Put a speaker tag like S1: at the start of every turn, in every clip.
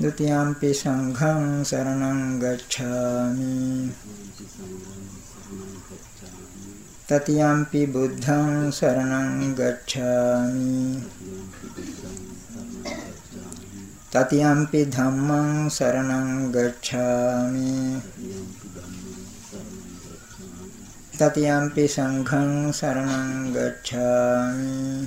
S1: द्वितीयम्पि सङ्घं शरणं गच्छामि तृतीयम्पि बुद्धं शरणं गच्छामि तृतीयम्पि धम्मं शरणं गच्छामि तृतीयम्पि सङ्घं शरणं गच्छामि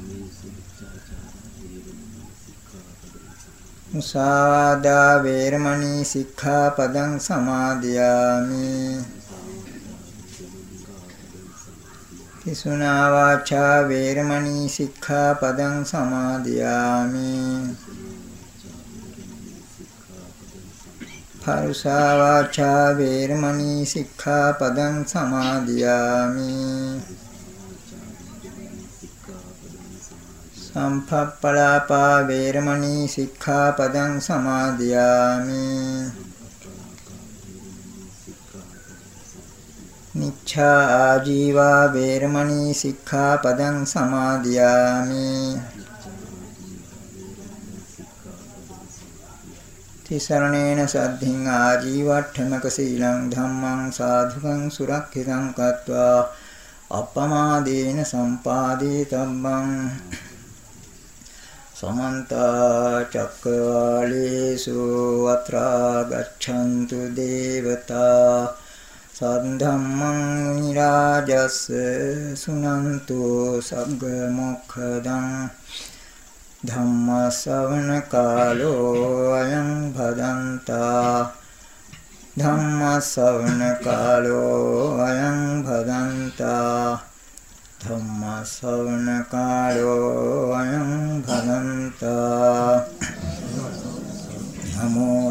S1: මුසාවාදා වේරමණී සික්ඛාපදං සමාදියාමි. කිසුනා වාචා වේරමණී සික්ඛාපදං සමාදියාමි. පරුසා වාචා වේරමණී සික්ඛාපදං සමාදියාමි. සම්පප්පලාපා වේරමණී සික්ඛාපදං සමාදියාමි. නිච්ඡා ආජීවා වේරමණී සික්ඛාපදං සමාදියාමි. තිසරණේන සද්ධින් ආජීවට්ඨමක සීලං ධම්මං සාධුකං සුරක්ෂිතං කତ୍වා අප්පමාදේන සම්පාදේ තම්බං समन्त चक्रवालेषु अत्रा गच्छन्तु देवता सद्धम्मं निराजस् सुनन्तु सद्गमुखदं धम्मश्रवणकालो अयं भदन्ता धम्मश्रवणकालो अयं भदन्ता धम्मश्रवणकालो अयं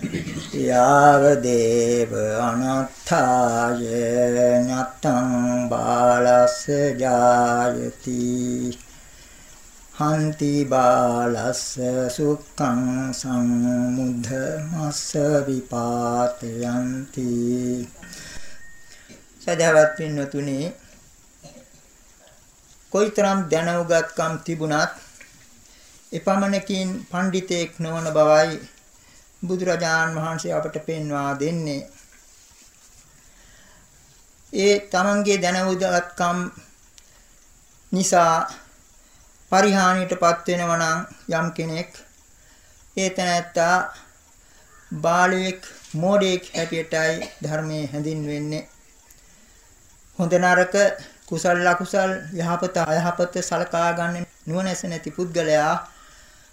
S1: යාව දේව අනත්ථාය ඤත්තං බාලස්ස ජායති හන්ති බාලස්ස සුඛං සම්මුද්ධ මස්ස විපාතයන්ති සදහවත් පින්වතුනි කොයිතරම් දැනුගත්කම් තිබුණත් එපමණකින් පඬිතෙක් නොවන බවයි බුදුරජාන් වහන්සේ අපට පෙන්වා දෙන්නේ. ඒ තමන්ගේ දැනුගත්කම් නිසා පරිහානියටපත් වෙනවා නම් යම් කෙනෙක් ඒ තැනැත්තා බාලයෙක් මෝඩයෙක් හැටියටයි ධර්මයේ හැඳින්වෙන්නේ. හොඳ නරක කුසල ලකුසල් යහපත අයහපත සලකා ගන්න නුවණැස නැති පුද්ගලයා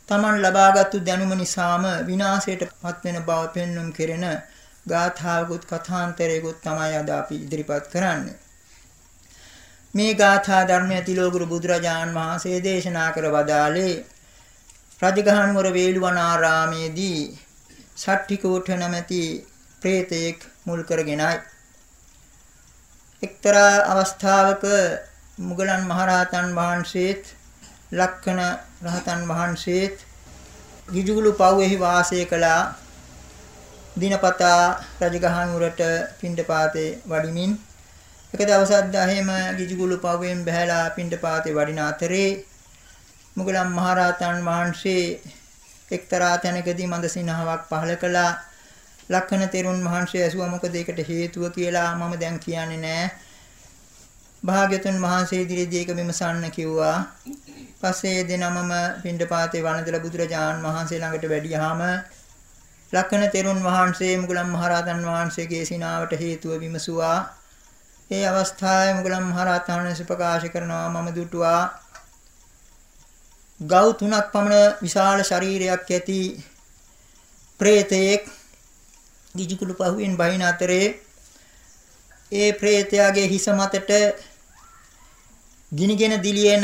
S1: Taman ලබාගත්තු දැනුම නිසාම විනාශයට පත්වෙන බව පෙන්눔 කෙරෙන ගාථාවකුත් කථාන්තරයකුත් තමයි අද අපි ඉදිරිපත් කරන්නේ. මේ ගාථා ධර්මය තිලෝගුරු බුදුරජාන් වහන්සේ දේශනා කර වදාළේ රජගහනුවර වේළුවනාරාමේදී සට්ඨිකෝඨ නැමැති ප්‍රේතෙක් මුල් කරගෙනයි. එක්තරා අවස්ථාවක මුගලන් මහරහතන් වහන්සේත් ලක්කන රහතන් වහන්සේත් ගිජුගුළු පව්වෙහි වාසය කළා දිනපතා රජගහනුවරට පිණ්ඩපාතේ වඩිමින් එක දවසක් දහේම ගිජුගුළු පව්වෙන් බහැලා පිණ්ඩපාතේ වඩින අතරේ මුගලන් මහරහතන් වහන්සේ එක්තරා තැනකදී මන්ද සිනහාවක් පහල කළා ලක්ෂණ තෙරුන් වහන්සේ ඇසුවා මොකද ඒකට හේතුව කියලා මම දැන් කියන්නේ නෑ. භාග්‍යතුන් වහන්සේ ඉදිරියේදී ඒක විමසන්න කිව්වා. පස්සේ දෙනමම පින්ඩපාතේ වළඳලා බුදුරජාණන් වහන්සේ ළඟට වැඩියාම ලක්ෂණ තෙරුන් වහන්සේ මුගලන් මහරහතන් වහන්සේගේ සිනාවට හේතුව විමසුවා. ඒ අවස්ථාවේ මුගලන් මහරහතන් වහන්සේ ප්‍රකාශ කරනවා මම දුටුවා ගව් තුනක් පමණ විශාල ශරීරයක් ඇති ප්‍රේතයෙක් ගිජුකුළු පහුවෙන් බහින අතරේ ඒ ප්‍රේතයාගේ හිස මතට ගිනිගෙන දිලියන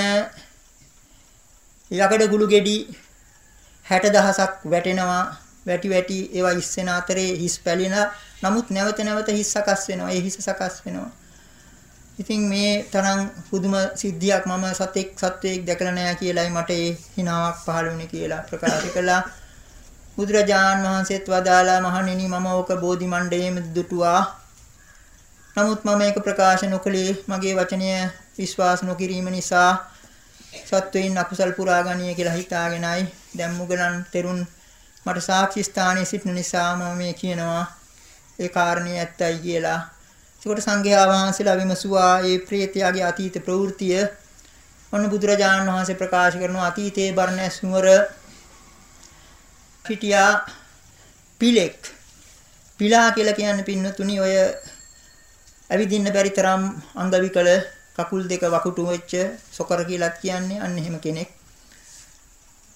S1: යකඩ ගුළු ගෙඩි 60000ක් වැටෙනවා. වැටි වැටි ඒවා ඉස්සෙන අතරේ හිස් පැලිලා. නමුත් නැවත නැවත හිස් සකස් වෙනවා. ඒ හිස සකස් වෙනවා. ඉතින් මේ තරම් පුදුම සිද්ධියක් මම සතෙක් සත්වයක් දැකලා නැහැ කියලායි මට ඒ හිනාවක් පහළ වුණේ කියලා ප්‍රකාශ කළා. බුදුරජාන් වහන්සේත් වදාලා මහණෙනි මම ඕක බෝධි මණ්ඩයේම දුටුවා. නමුත් මම ඒක ප්‍රකාශ නොකළේ මගේ වචනය විශ්වාස නොකිරීම නිසා සත්වයින් අකුසල් පුරා ගනිය කියලා හිතාගෙනයි දැන් මුගලන් තෙරුන් මට සාක්ෂි ස්ථානයේ සිටින නිසා මම මේ කියනවා ඒ කාරණේ ඇත්තයි කියලා. ඒකට සංඝයා වහන්සේලා විමසුවා මේ ප්‍රේතයාගේ අතීත ප්‍රවෘත්තිය ඔන්න බුදුරජාණන් වහන්සේ ප්‍රකාශ කරනවා අතීතයේ බර්ණැස් නුවර හිටියා පිලෙක්. පිලා කියලා කියන්නේ පින්නතුනි ඔය ඇවිදින්න බැරි තරම් අංගවිකල කකුල් දෙක වකුටු වෙච්ච සොකර කියලාත් කියන්නේ අන්න එහෙම කෙනෙක්.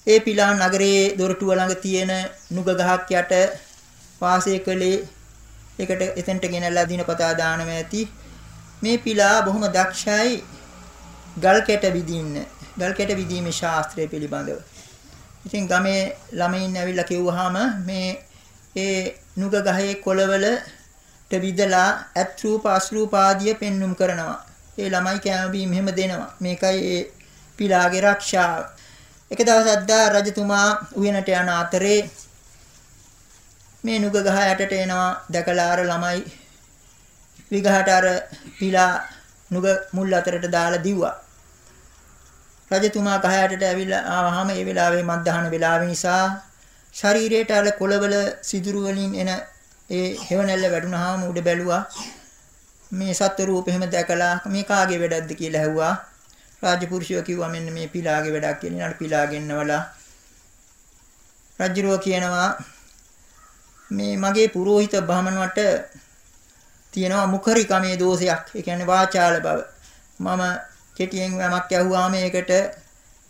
S1: ඒ පිලා නගරයේ දොරටුව ළඟ තියෙන නුග ගහක් යට වාසය කළේ ඒකට එතෙන්ට ගෙනල්ලා දිනපතා දානම ඇති. මේ පිලා බොහොම දක්ෂයි ගල් කැට විදින්න. ගල් කැට විදීමේ ශාස්ත්‍රය පිළිබඳව. ඉතින් ගමේ ළමයින් ඇවිල්ලා කිව්වහම මේ ඒ නුග ගහේ කොළවලට විදලා ඇත් රූප අස්රූප ආදිය පෙන්눔 කරනවා. ඒ ළමයි කැම බීම එහෙම දෙනවා. මේකයි ඒ පිලාගේ ආරක්ෂාව. එක දවසක් දා රජතුමා උයනට යන අතරේ මේ නුග ගහ යටට එනවා දැකලා අර ළමයි විගහට අර පිලා නුග මුල් අතරට දාලා දිව්වා. රජතුමා කහයටට ඇවිල්ලා ආවහම ඒ වෙලාවේ මත්දහන වෙලාව නිසා ශරීරයට අර කොළවල සිදුරු වලින් එන ඒ හේවණැල්ල වැටුනහම උඩ බැලුවා මේ සත්ව රූප එහෙම දැකලා මේ කාගේ වැඩක්ද කියලා ඇහුවා. රාජපුරුෂයෝ කිව්වා මෙන්න මේ පිලාගේ වැඩක් කියලා. ඊළඟ පිලා ගෙන්නවලා. රජුරෝ කියනවා මේ මගේ පුරোহিত බ්‍රාහමණවට තියෙනවා මුඛරිකමේ දෝෂයක්. ඒ කියන්නේ වාචාල බව. මම කෙටියෙන් යමක් ඇහුවාම ඒකට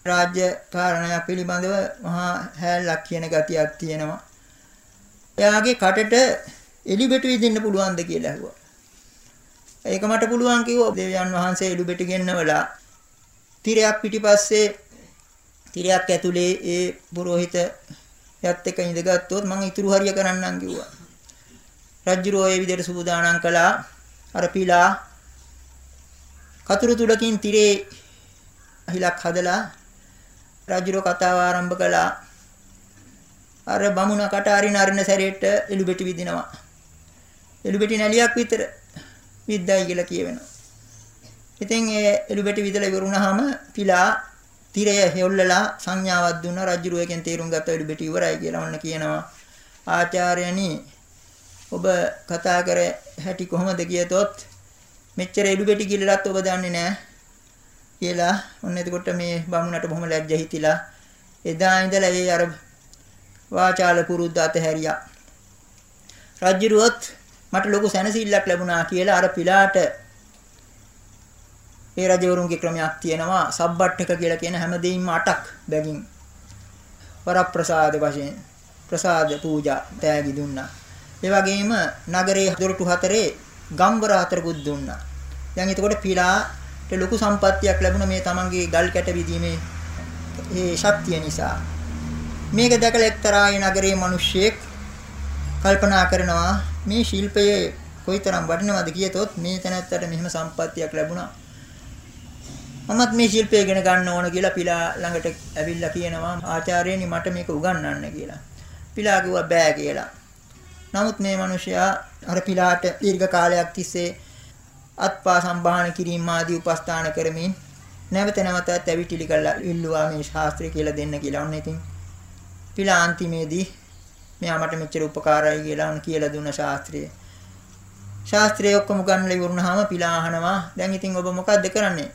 S1: රාජ්‍ය කාරණයක් පිළිබඳව මහා හැල්ලක් කියන ගතියක් තියෙනවා. එයාගේ කටට එලිබෙටු විදින්න පුළුවන්ද? කියලා ඇහුවා. ඒක මට පුළුවන් කිව්වා දෙවියන් වහන්සේ එලිබෙටු ගෙන්නවලා තිරයක් පිටිපස්සේ තිරයක් ඇතුලේ ඒ පුරোহিত යත් එක ඉඳගත්තොත් මම ඉතුරු හරිය කරන්නම් කිව්වා. රජුරෝ ඒ විදිහට සූදානම් කළා. අර පිලා කතුරු තුඩකින් tire අහිලක් හදලා රජුරෝ කතාව ආරම්භ කළා. අර බමුණ කට අරින අරින සැරේට එළුබෙටි විදිනවා. එළුබෙටි නැලියක් විතර විද්දයි කියලා කියවෙනවා. ඉතින් ඒ එළුබෙටි විදලා ඉවරුනහම පිලා තිරය හෙව්ලලා සංඥාවක් දුන්නා රජුරෝ එකෙන් තේරුම් ගත්ත එළුබෙටි ඉවරයි කියලා ඔන්න කියනවා. ආචාර්යනි ඔබ කතා කර හැටි කොහොමද කියතොත් මෙච්චර එළු බෙටි කිල්ලලත් ඔබ දන්නේ නැහැ කියලා ඔන්න එතකොට මේ බමුණට බොහොම ලැජ්ජ හිතිලා එදා ඉඳලා ඒ අර වාචාල පුරුද්ද අතහැරියා රජ්ජුරුවත් මට ලොකු සැනසෙල්ලක් ලැබුණා කියලා අර පිලාට ඒ රජවරුන්ගේ ක්‍රමයක් තියෙනවා සබ්බට්ඨක කියලා කියන හැමදේම අටක් බැගින් වරප්‍රසාද වශයෙන් ප්‍රසාද පූජා තෑගි දුන්නා. ඒ වගේම නගරයේ දොරටු හතරේ ගම්වර හතරකුත් දුන්නා. දැන් එතකොට පිලාට ලොකු සම්පත්තියක් ලැබුණ මේ තමන්ගේ ගල් කැට විදීමේ ඒ ශක්තිය නිසා. මේක දැකලා එක්තරා ඒ නගරයේ මිනිස්සෙක් කල්පනා කරනවා මේ ශිල්පයේ කොයිතරම් වටිනවද කියතොත් මේ තැනත්තට මෙහෙම සම්පත්තියක් ලැබුණා. මමත් මේ ශිල්පය ඉගෙන ගන්න ඕන කියලා පිලා ළඟට ඇවිල්ලා කියනවා ආචාර්යනි මට මේක උගන්වන්න කියලා. පිලා කිව්වා බෑ කියලා. නමුත් මේ මිනිසයා අර පිලාට දීර්ඝ කාලයක් තිස්සේ අත්පා සම්බාහන කිරීම ආදී උපස්ථාන කරමින් නැවත නැවතත් ඇවිටිලි කරලා ඉල්ලුවා මේ ශාස්ත්‍රය කියලා දෙන්න කියලා. ඔන්න ඉතින් පිලා අන්තිමේදී මෙයා මට මෙච්චර උපකාරයි කියලා උන් කියලා දුන්න ශාස්ත්‍රය. ශාස්ත්‍රය ඔක්කොම ගන්නලා ඉවරුනහම පිලා අහනවා දැන් ඉතින් ඔබ මොකද්ද කරන්නේ?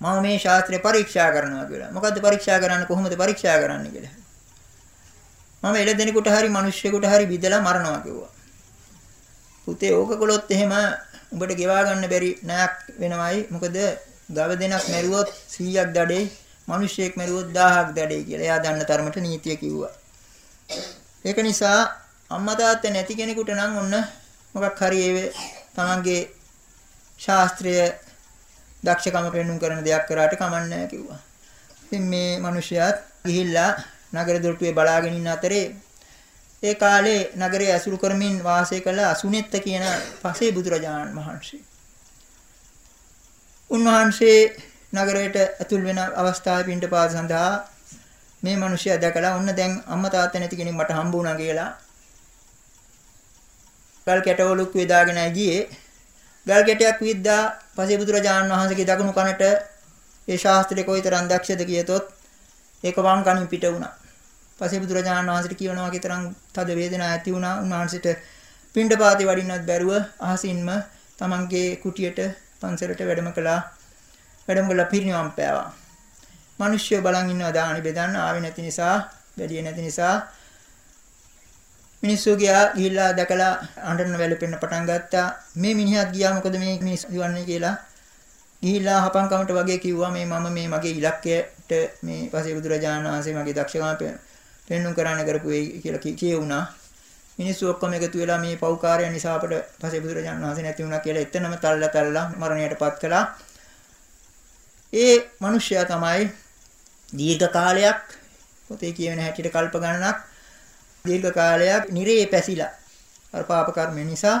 S1: මම මේ ශාස්ත්‍රය පරීක්ෂා කරනවා කියලා. මොකද්ද පරීක්ෂා කරන්නේ කොහොමද පරීක්ෂා කරන්නේ කියලා. මම එළදෙනෙකුට හරි මිනිස්සෙකුට හරි විදලා මරනවා කිව්වා. පුතේ ඕක කළොත් එහෙම උඹට ගෙවා ගන්න බැරි නයක් වෙනවයි. මොකද ගව දෙනක් මැරුවොත් 100ක් දඩේ, මිනිස්සෙක් මැරුවොත් 1000ක් දඩේ කියලා. එයා දන්න තරමට නීතිය කිව්වා. ඒක නිසා අම්මා තාත්තා නැති කෙනෙකුට නම් ඔන්න මොකක් හරි ඒ තමන්ගේ ශාස්ත්‍රීය දක්ෂකම පෙන්눔 කරන දෙයක් කරාට කමන්නේ කිව්වා. ඉතින් මේ මිනිහයාත් ගිහිල්ලා නගර දොරටුවේ බලාගෙන ඉන්න අතරේ ඒ කාලේ නගරය ඇසුරු කරමින් වාසය කළ අසුනෙත්ත කියන පසේ බුදුරජාණන් වහන්සේ. උන්වහන්සේ නගරයට ඇතුල් වෙන අවස්ථාවේ පින්ඩපාත සඳහා මේ මිනිහයා දැකලා ඔන්න දැන් අම්මා තාත්තා නැති කෙනෙක් මට හම්බ වුණා කියලා ගල් කැටවලුක් වේදාගෙන ගියේ ගල් කැටයක් විද්දා පසේ බුදුරජාණන් වහන්සේගේ දකුණු කනට ඒ ශාස්ත්‍රයේ කොයිතරම් දක්ෂද කියතොත් ඒක වම් කනින් පිට වුණා. පසේ බුදුරජාණන් වහන්සේට කියනවා කිතරම් තද වේදනාවක් ඇති වුණා. උන්වහන්සේට පිණ්ඩපාතේ වඩින්නත් බැරුව අහසින්ම තමන්ගේ කුටියට පන්සලට වැඩම කළා. වැඩම කළා පිරිනිවන් පෑවා. මිනිස්සු බලන් ඉන්නවා දානි බෙදන්න ආවේ නැති නිසා, බැලියේ නැති නිසා මිනිස්සු ගියා ගිහිල්ලා දැකලා අඬන වැළපෙන්න පටන් ගත්තා. මේ මිනිහත් ගියා මොකද මේ මිනිස්සු ඉවන්නේ කියලා. ගිහිල්ලා හපංකමට වගේ කිව්වා මේ මම මේ මගේ ඉලක්කයට මේ පසේ බුදුරජාණන් වහන්සේ මගේ දක්ෂකම පෙන්눔 කරන්න කරපු වෙයි කියලා කියුණා. මිනිස්සු ඔක්කොම එකතු වෙලා මේ පෞකාරය නිසා අපට පසේ බුදුරජාණන් වහන්සේ නැති වුණා කියලා එතනම තල්ලා තල්ලා මරණයටපත් කළා. ඒ මිනිසයා තමයි දීර්ඝ කාලයක් පොතේ කියවෙන හැටියට කල්ප ගණනක් දීර්ඝ කාලයක් නිරේ පැසිලා අර පාප කර්ම නිසා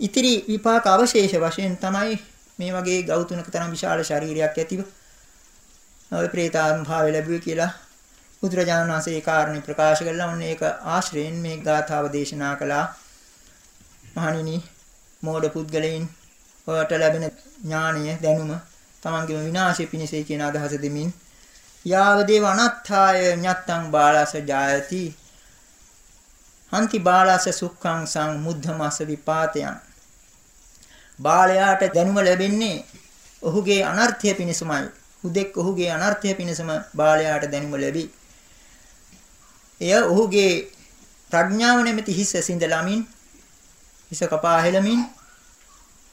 S1: ඉතිරි විපාක අවශේෂ වශයෙන් තමයි මේ වගේ ගෞතුණක තරම් විශාල ශරීරයක් ඇතිව ඔය ප්‍රේතාත්ම භාවය ලැබුවේ කියලා බුදුරජාණන් වහන්සේ ඒ කාරණේ ප්‍රකාශ කළා. ඔන්න ඒක ආශ්‍රයෙන් මේ ගාථාව දේශනා කළා. මහණෙනි මෝඩ පුද්ගලයන් ඔයාට ලැබෙන ඥානීය දැනුම තමන්ගේම විනාශය පිණිසයි කියන අදහස දෙමින් යාවදේව අනත්ථාය ඤත්තං බාලස ජායති. හන්ති බාලස සුඛං සං මුද්ධමස විපාතයන්. බාලයාට දැනුම ලැබෙන්නේ ඔහුගේ අනර්ථය පිණිසමයි. හුදෙක් ඔහුගේ අනර්ථය පිණිසම බාලයාට දැනුම ලැබී. එය ඔහුගේ ප්‍රඥාව නැමැති හිස සිඳලමින් හිස කපා හෙලමින්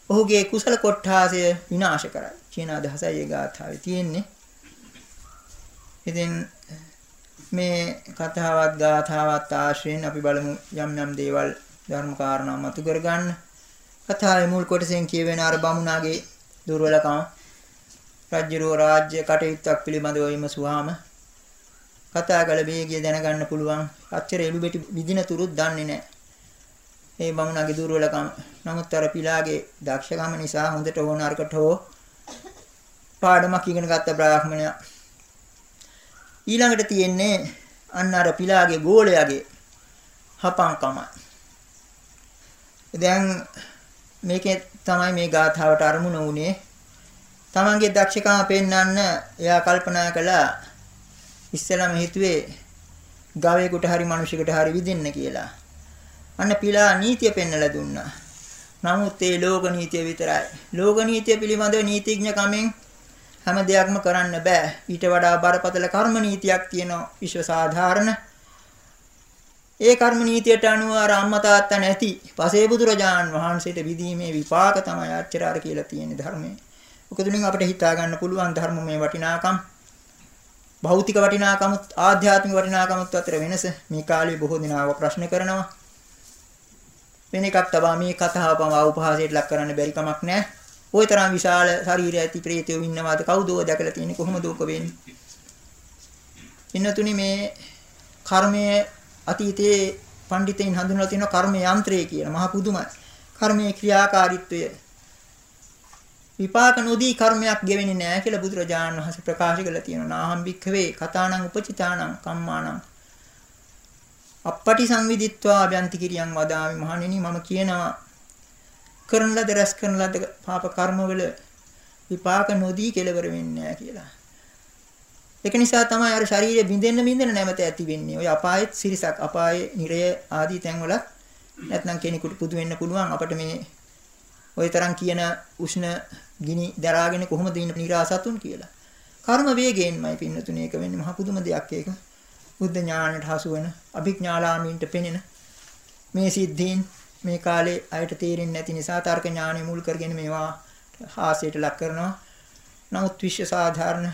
S1: ඔහුගේ කුසල කොට්ඨාසය විනාශ කරයි. කියන අදහසයි ඒ ගාථාවේ තියෙන්නේ. ඉතින් මේ කතාවත් ගාථාවත් ආශ්‍රයෙන් අපි බලමු යම් යම් දේවල් ධර්ම කාරණා මතු කරගන්න. කතාවේ මුල් කොටසෙන් කියවෙන අර බමුණාගේ දුර්වලකම රාජ්‍ය රාජ්‍ය කටයුත්තක් පිළිබඳව විමසුවාම කතා කළ වේගය දැනගන්න පුළුවන්. අච්චර එළුබෙටි විදින තුරුත් දන්නේ නැහැ. ඒ බමුණගේ දුර්වලකම. නමුත් අර පිලාගේ දක්ෂකම නිසා හොඳට ඕන අරකට හෝ පාඩමක් ඉගෙන ගත්ත බ්‍රාහ්මණයා. ඊළඟට තියෙන්නේ අන්න අර පිලාගේ ගෝලයාගේ හපංකම. දැන් මේකේ තමයි මේ ගාථාවට අරමුණ වුණේ. තමන්ගේ දක්ෂකම පෙන්වන්න එයා කල්පනා කළා ඉස්සෙල්ලාම හිතුවේ ගවයෙකුට හරි මිනිසෙකුට හරි විදින්න කියලා. අන්න පිලා නීතිය පෙන්වලා දුන්නා. නමුත් ඒ ලෝක නීතිය විතරයි. ලෝක නීතිය පිළිබඳව නීතිඥ කමෙන් හැම දෙයක්ම කරන්න බෑ. ඊට වඩා බරපතල කර්ම නීතියක් තියෙනවා විශ්ව සාධාරණ. ඒ කර්ම නීතියට අනුව අර අම්මා තාත්තා නැති පසේ බුදුරජාන් වහන්සේට විදීමේ විපාක තමයි අච්චරාර කියලා තියෙන ධර්මයේ. උකතුලින් අපිට හිතා ගන්න පුළුවන් ධර්මමය වටිනාකම් භෞතික වටිනාකමුත් ආධ්‍යාත්මික වටිනාකමුත් අතර වෙනස මේ කාලේ බොහෝ දෙනාව ප්‍රශ්න කරනවා. වෙන එකක් තබා මේ කතාව පව උපහාසයට ලක් කරන්න බැරි කමක් නැහැ. ওই තරම් විශාල ශරීරය ඇති ප්‍රේතයෝ ඉන්නවාද කවුදෝ දැකලා තියෙන්නේ කොහොමද උක වෙන්නේ? ඉන්නතුනි මේ කර්මයේ අතීතයේ පඬිතෙන් හඳුන්වලා තියෙන කර්ම යන්ත්‍රය කියන මහ පුදුමයි. කර්මයේ ක්‍රියාකාරීත්වය විපාක නොදී කර්මයක් ගෙවෙන්නේ නැහැ කියලා බුදුරජාණන් වහන්සේ ප්‍රකාශ කළා තියෙනවා. නාහම් භික්ඛවේ කතානං උපචිතානං කම්මානං අපපටි සංවිදිත්වා අභ්‍යන්ති කිරියන් වදාමි මහණෙනි මම කියනවා කරන ලද රැස් කරන ලද පාප කර්මවල විපාක නොදී කෙලවර වෙන්නේ නැහැ කියලා. ඒක නිසා තමයි අර ශරීරය බින්දෙන්න බින්දෙන්න නැවත ඇති වෙන්නේ. ඔය අපායෙත් සිරිසක් අපායේ නිරය ආදී තැන්වල නැත්නම් කෙනෙකුට පුදු වෙන්න පුළුවන් අපිට මේ ওই තරම් කියන උෂ්ණ ගිනි දරාගෙන කොහොමද ඉන්න නිරාසතුන් කියලා. කර්ම වේගයෙන්මයි පින්නතුනේ ඒක වෙන්නේ මහ පුදුම දෙයක් ඒක. බුද්ධ ඥාණයට හසු වෙන අභිඥාලාමීන්ට පෙනෙන මේ සිද්ධීන් මේ කාලේ අයට තේරෙන්නේ නැති නිසා තර්ක ඥානෙ මුල් කරගෙන මේවා හාස්‍යයට ලක් කරනවා. නමුත් විශ්ව සාධාරණ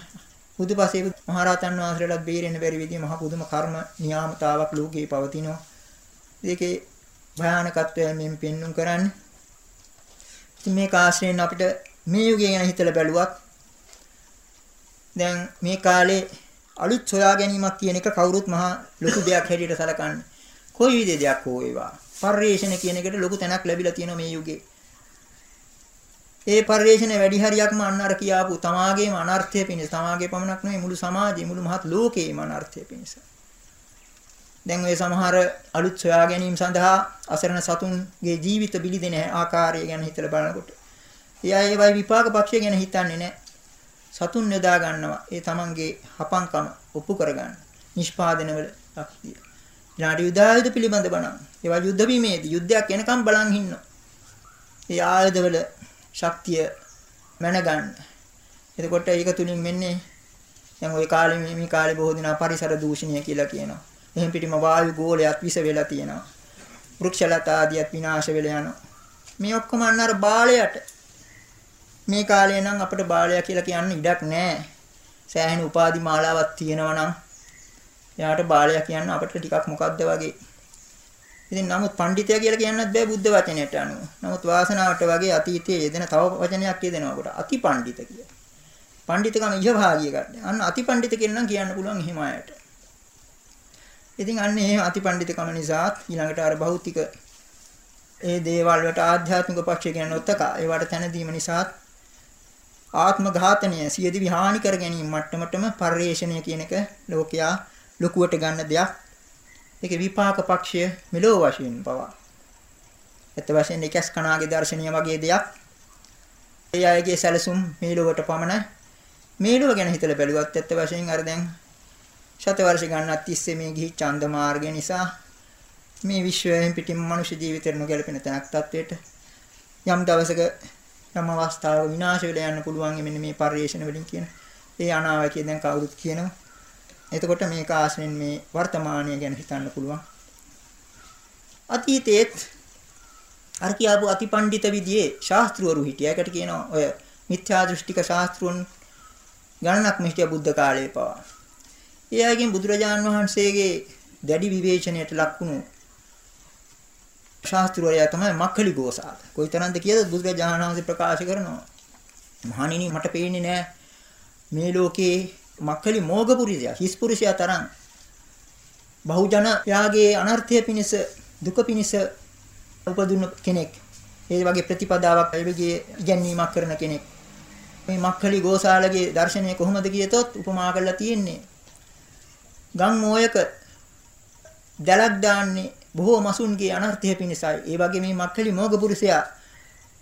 S1: බුදුපසේ මහරහතන් වහන්සේලාට බේරෙන්න බැරි විදිහ මහ පුදුම කර්ම නියාමතාවක් ලෝකේ පවතිනවා. ඒකේ භයානකත්වය මෙන් පෙන්눔 කරන්නේ ඉතින් මේක ආශ්‍රයෙන් අපිට මේ යුගය ගැන හිතලා බැලුවත් දැන් මේ කාලේ අලුත් සොයා ගැනීමක් කියන එක කවුරුත් මහා ලොකු දෙයක් හැටියට සලකන්නේ. කොයි විදිහේ දෙයක් හෝ ඒවා. පරිේශන කියන එකට ලොකු තැනක් ලැබිලා තියෙනවා මේ යුගයේ. ඒ පරිේශන වැඩි හරියක්ම අන්න අර කියාපු තමාගේම අනර්ථය පිණිස තමාගේ පමණක් නෙවෙයි මුළු සමාජයේ මුළු මහත් ලෝකයේම අනර්ථය පිණිස. දැන් ওই සමහර අලුත් සොයා ගැනීම සඳහා අසරණ සතුන්ගේ ජීවිත බිලිදෙන ආකාරය ගැන හිතලා බලනකොට එයා ඒ වගේ විපාක පක්ෂය ගැන හිතන්නේ නැහැ. සතුන් යොදා ගන්නවා. ඒ තමන්ගේ හපංකම ඔප්පු කරගන්න. නිෂ්පාදනවල ශක්තිය. ඊළාට යුදායුධ පිළිබඳ බණ. ඒවා යුද්ධ බීමේදී යුද්ධයක් එනකම් බලන් ඉන්නවා. ඒ ආයුධවල ශක්තිය මැනගන්න. එතකොට ඒක තුලින් මෙන්නේ දැන් ওই කාලේ මේ කාලේ බොහෝ දෙනා පරිසර දූෂණය කියලා කියනවා. එහෙන් පිටිම වායු ගෝලයක් විස වෙලා තියෙනවා. වෘක්ෂලතා ආදියත් විනාශ වෙලා යනවා. මේ ඔක්කොම අන්න අර බාලයට මේ කාලේ නම් අපිට බාලයා කියලා කියන්න ඉඩක් නැහැ. සෑහෙන උපාධි මාලාවක් තියෙනවා නම් එයාට බාලයා කියන්න අපිට ටිකක් මොකද්ද වගේ. ඉතින් නමුත් පඬිතයා කියලා කියන්නත් බෑ බුද්ධ වචනයට අනුව. නමුත් වාසනාවට වගේ අතීතයේ යෙදෙන තව වචනයක් යෙදෙනවා කොට අතිපඬිත කියලා. පඬිතකම ඉහභාගිය ගන්න. අන්න අතිපඬිත කියන නම් කියන්න පුළුවන් එහෙම අයට. ඉතින් අන්න ඒ අතිපණ්ඩිතකම නිසා ඊළඟට අර භෞතික ඒ දේවල් වලට ආධ්‍යාත්මික පක්ෂය කියන ඔත්තක ඒවට තැන දීම නිසා ආත්ම ඝාතනය සියදි විහානි කර ගැනීම මට්ටමටම පරිේශණය කියන එක ලෝකයා ලොකුවට ගන්න දෙයක්. ඒකේ විපාක පක්ෂය මෙලෝ වශයෙන් පවා. ඇත්ත වශයෙන් එකස් කණාගේ දර්ශනීය වගේ දෙයක්. ඒ අයගේ සැලසුම් මේ ලොවට පමණ මේ ලොව ගැන හිතලා බැලුවත් ඇත්ත වශයෙන් අර දැන් ශතවර්ෂ ගණනක් තිස්සේ මේ ගිහි ඡන්ද මාර්ගය නිසා මේ විශ්වයෙන් පිටින් මනුෂ්‍ය ජීවිතේට නොගැලපෙන තැනක් තත්වයට යම් දවසක යම් අවස්ථාවක විනාශ වෙලා යන්න පුළුවන් මෙන්න මේ පරිේශන වලින් කියන ඒ අනාවැකිය දැන් කවුරුත් කියනවා. එතකොට මේක ආශ්‍රයෙන් මේ වර්තමානය ගැන හිතන්න පුළුවන්. අතීතයේත් අර කියාපු අතිපණ්ඩිත විදියේ ශාස්ත්‍රවරු හිටියා. ඒකට කියනවා ඔය මිත්‍යා දෘෂ්ටික ශාස්ත්‍රුන් ගණනක් මිහිටිය බුද්ධ කාලයේ පවා. ඒ අයගෙන් බුදුරජාන් වහන්සේගේ දැඩි විවේචනයට ලක්වුණු ශාස්ත්‍රවරයා තමයි මක්ඛලි ගෝසාද. කොයිතරම්ද කියද බුදුරජාණන් වහන්සේ ප්‍රකාශ කරනවා. මහණෙනි මට පේන්නේ නෑ මේ ලෝකේ මක්ඛලි මෝග පුරුෂයා හිස් පුරුෂයා තරම් බහුජන යාගේ අනර්ථය පිණිස දුක පිණිස උපදුන කෙනෙක්. ඒ වගේ ප්‍රතිපදාවක් එළවගේ ඉගැන්වීමක් කරන කෙනෙක්. මේ මක්ඛලි ගෝසාලගේ දර්ශනය කොහොමද කියතොත් උපමා කරලා තියෙන්නේ. ගම් මොයක දැලක් දාන්නේ බොහෝ මසුන්ගේ අනර්ථය පිණිසයි. ඒ වගේ මේ මක්කලි මෝග පුරුෂයා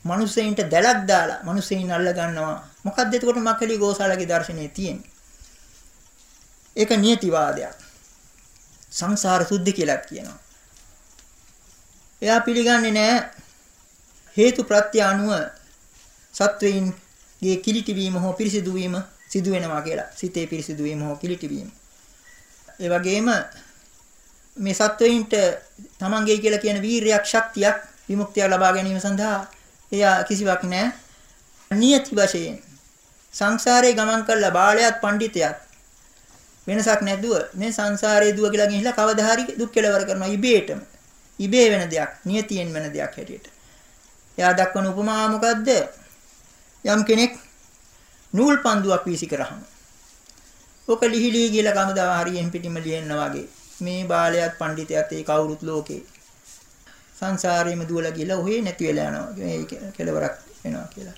S1: මිනිස්සෙයින්ට දැලක් දාලා මිනිස්සෙයින් අල්ල ගන්නවා. මොකද්ද එතකොට මක්කලි ගෝසාලගේ දර්ශනයේ තියෙන්නේ? ඒක නියතිවාදයක්. සංසාර සුද්ධි කියලා කියනවා. එයා පිළිගන්නේ නැහැ හේතු ප්‍රත්‍ය අනුව සත්වයින්ගේ කිලිටි වීම හෝ පිරිසිදු වීම සිදු වෙනවා කියලා. සිතේ පිරිසිදු වීම හෝ කිලිටි වීම. ඒ වගේම මේ සත්වයින්ට තමන්ගේ කියලා කියන වීරයක් ශක්තියක් විමුක්තිය ලබා ගැනීම සඳහා එයා කිසිවක් නැහැ. නියති වශයෙන් සංසාරේ ගමන් කළා බාලයාත් පඬිතයාත් වෙනසක් නැදුව මේ සංසාරයේ දුව කියලා ගිහිල්ලා කවදා හරි දුක් කෙලවර කරනවා ඉබේටම. ඉබේ වෙන දෙයක්, නියතියෙන් වෙන දෙයක් හැටියට. එයා දක්වන උපමාව මොකද්ද? යම් කෙනෙක් නූල් පන්දුවක් වීසි කරාම. ඔක ලිහිලී කියලා කමදා හරියෙන් පිටිම ලියනවා වගේ. මේ බාලයාත් පඬිතයාත් ඒ කවුරුත් ලෝකේ සංසාරේම දුවලා ගිහලා ඔහේ නැති වෙලා යනවා. මේ කෙලවරක් වෙනවා කියලා.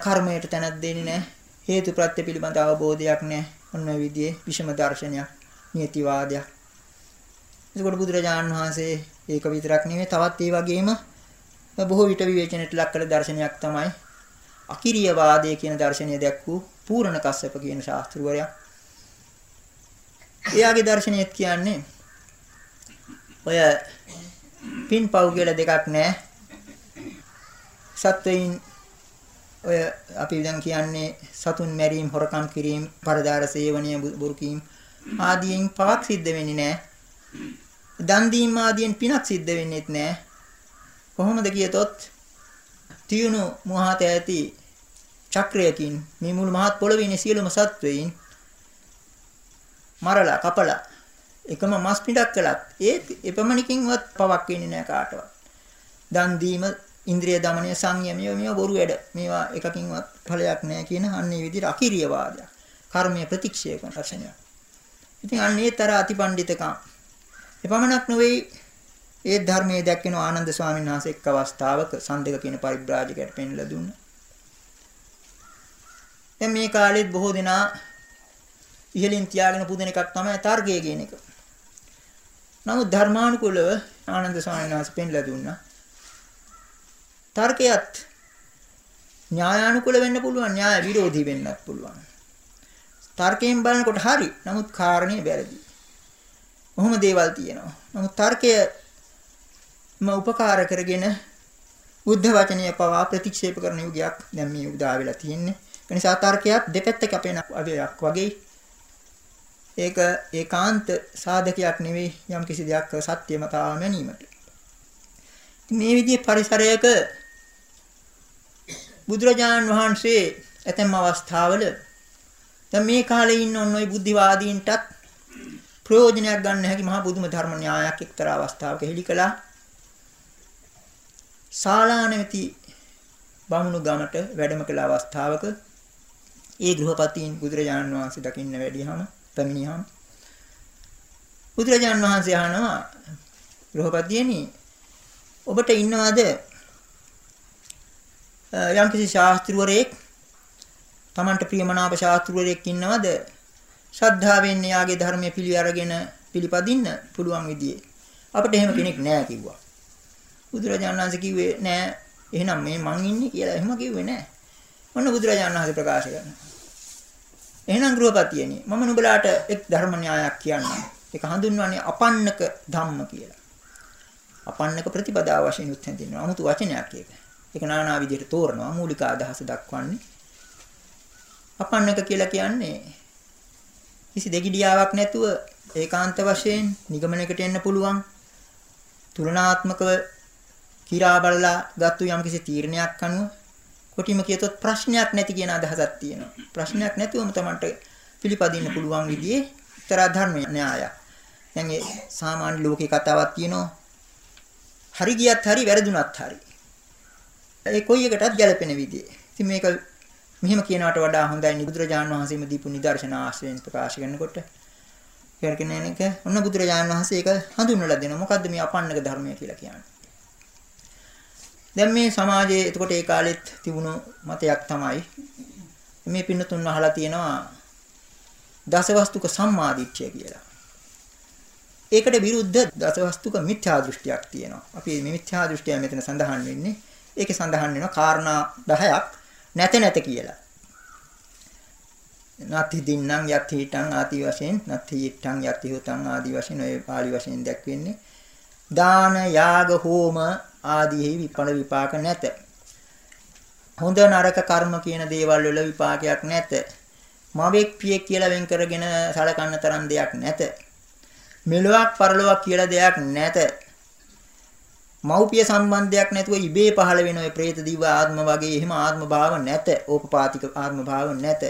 S1: කර්මයට තැනක් දෙන්නේ නැහැ. හේතු ප්‍රත්‍ය පිළිබඳ අවබෝධයක් නැහැ. ඔන්න ඔය විදිහේ විෂම දර්ශනයක්, නියතිවාදයක්. එතකොට බුදුරජාණන් වහන්සේ ඒක විතරක් නෙවෙයි තවත් ඒ වගේම බොහෝ විට විවේචනයට ලක් කළ දර්ශනයක් තමයි අකිරිය වාදය කියන දර්ශනය දැක්වූ පූර්ණ කස්සප කියන ශාස්ත්‍රවරයා. එයාගේ දර්ශනයත් කියන්නේ ඔය පින්පව් කියලා දෙකක් නැහැ. සත්වයින් ඔය අපි දැන් කියන්නේ සතුන් මැරීම, හොරකම් කිරීම, පරදාර සේවනය, බුරු කීම් ආදීන් පවක් සිද්ධ වෙන්නේ නැහැ. දන් දීම ආදීන් පිනක් සිද්ධ වෙන්නේත් නැහැ. කොහොමද කියතොත් තියුණු මොහත ඇති චක්‍රයකින් මේ මුළු මහත් පොළවේ ඉන්න සියලුම සත්වයින් මරලා කපලා එකම මස් පිටක් කළත් ඒ එපමණකින්වත් පවක් වෙන්නේ නැහැ කාටවත්. දන් දීම, ඉන්ද්‍රිය দমনය සංයමය මේවා බොරු වැඩ. මේවා එකකින්වත් ඵලයක් නැහැ කියන අන්නේ විදිහට අකිරිය වාදයක්. කර්මයේ ප්‍රතික්ෂේප කරන රචනය. ඉතින් අන්නේ තර අතිපණ්ඩිතකම්. එපමණක් නොවේ ඒ ධර්මයේ දැක්කෙන ආනන්ද ස්වාමීන් වහන්සේ එක් අවස්ථාවක සන්දක කියන පරිබ්‍රාජකයට පෙන්ලා දුන්නා. දැන් මේ කාලෙත් බොහෝ දෙනා ඉහලින් තියාගෙන පුදන එකක් තමයි තර්කය කියන එක. නමුත් ධර්මානුකූලව ආනන්ද ස්වාමීන් වහන්සේ පෙන්ලා දුන්නා. තර්කයත් න්‍යායානුකූල වෙන්න පුළුවන් න්‍යාය විරෝධී වෙන්නත් පුළුවන්. තර්කයෙන් බලනකොට හරි. නමුත් කාරණේ වැරදි. ඔහොම දේවල් තියෙනවා. නමුත් තර්කයම උපකාර කරගෙන බුද්ධ වචනය පවා ප්‍රතික්ෂේප කරන යුගයක් දැන් මේ උදා වෙලා තියෙන්නේ. ඒ නිසා තර්කයක් දෙපැත්තක අපේන අවයක් වගේ ඒක ඒකාන්ත සාධකයක් නෙවෙයි යම් කිසි දෙයක් සත්‍ය මතාව ගැනීමට. මේ විදිහේ පරිසරයක බුදුරජාණන් වහන්සේ ඇතැම් අවස්ථාවල දැන් මේ කාලේ ඉන්න ඔන්න ඔය බුද්ධිවාදීන්ටත් ප්‍රයෝජනයක් ගන්න හැකි මහා බුදුම ධර්ම න්‍යායක් එක්තරා අවස්ථාවක හෙළි කළා. ශාලා නැමැති බමුණු ගමට වැඩම කළ අවස්ථාවක ඒ ගෘහපතීන් බුදුරජාණන් වහන්සේ දකින්න වැඩියහම පැමිණියහම බුදුරජාණන් වහන්සේ අහනවා ගෘහපතියනි ඔබට ඉන්නවද යම්කිසි ශාස්ත්‍රවරයෙක් Tamanට ප්‍රියමනාප ශාස්ත්‍රවරයෙක් ඉන්නවද ශ්‍රද්ධාවෙන් එයාගේ ධර්මය පිළි අරගෙන පිළිපදින්න පුළුවන් විදිහේ. අපිට එහෙම කෙනෙක් නැහැ කිව්වා. බුදුරජාණන් වහන්සේ කිව්වේ නෑ එහෙනම් මේ මං ඉන්නේ කියලා එහෙම කිව්වේ නෑ. මොන බුදුරජාණන් වහන්සේ ප්‍රකාශ කරනවා. එහෙනම් ගෘහපතියනි මම නුඹලාට එක් ධර්ම න්‍යායක් කියන්නම්. ඒක හඳුන්වන්නේ අපන්නක ධම්ම කියලා. අපන්නක ප්‍රතිපදාව වශයෙන් උත්හැඳින්වනවා. 아무තු වචනයක් ඒක. ඒක নানা විදිහට තෝරනවා මූලික අදහස දක්වන්නේ. අපන්නක කියලා කියන්නේ කිසි දෙගිඩියාවක් නැතුව ඒකාන්ත වශයෙන් නිගමනයකට එන්න පුළුවන් තුලනාත්මකව කිරා බලලා ගත්තු යම්කිසි තීරණයක් අනුව කොටිම කියතොත් ප්‍රශ්නයක් නැති කියන අදහසක් තියෙනවා ප්‍රශ්නයක් නැතුවම Tamanට පිළිපදින්න පුළුවන් විදිහේ තරහ ධර්ම න්‍යාය. දැන් ඒ සාමාන්‍ය ලෝකේ කතාවක් තියෙනවා හරි ගියත් හරි වැරදුනත් හරි. ඒ කොයි එකටත් ගැලපෙන විදිහේ. ඉතින් මේක මෙහෙම කියනවට වඩා හොඳයි බුදුරජාණන් වහන්සේම දීපු නිදර්ශන ආශ්‍රයෙන් ප්‍රකාශ කරනකොට කරගෙන යන එක ඔන්න බුදුරජාණන් වහන්සේ ඒක හඳුන්වලා දෙනවා මොකද්ද මේ අපන්නක ධර්මය කියලා කියන්නේ දැන් මේ සමාජයේ එතකොට ඒ කාලෙත් තිබුණු මතයක් තමයි මේ පින්නතුන් අහලා තියෙනවා දසවස්තුක සම්මාදිට්ඨිය කියලා. ඒකට විරුද්ධ දසවස්තුක මිත්‍යා දෘෂ්ටියක් තියෙනවා. අපි මේ මිත්‍යා දෘෂ්ටිය මෙතන සඳහන් වෙන්නේ. ඒකේ සඳහන් වෙනවා කාරණා 10ක් නැත නැත කියලා. නත්ති දින්නම් යත් හිටං ආදි වශයෙන් නත්ති හිටං යත් හිතං ආදි වශයෙන් ඔය පාළි වශයෙන් දැක්වෙන්නේ දාන යාග හෝම ආදීෙහි විඵල විපාක නැත. හොඳ නරක කර්ම කියන දේවල් වල විපාකයක් නැත. මවෙක් පියෙක් කියලා වෙන් කරගෙන සලකන්න තරම් දෙයක් නැත. මෙලොවක් පරලොවක් කියලා දෙයක් නැත. මෞපිය සම්බන්ධයක් නැතුව ඉබේ පහළ වෙන ඔය പ്രേත දිව ආත්ම වගේ එහෙම ආත්ම භාව නැත. ඕපපාතික ආත්ම භාව නැත.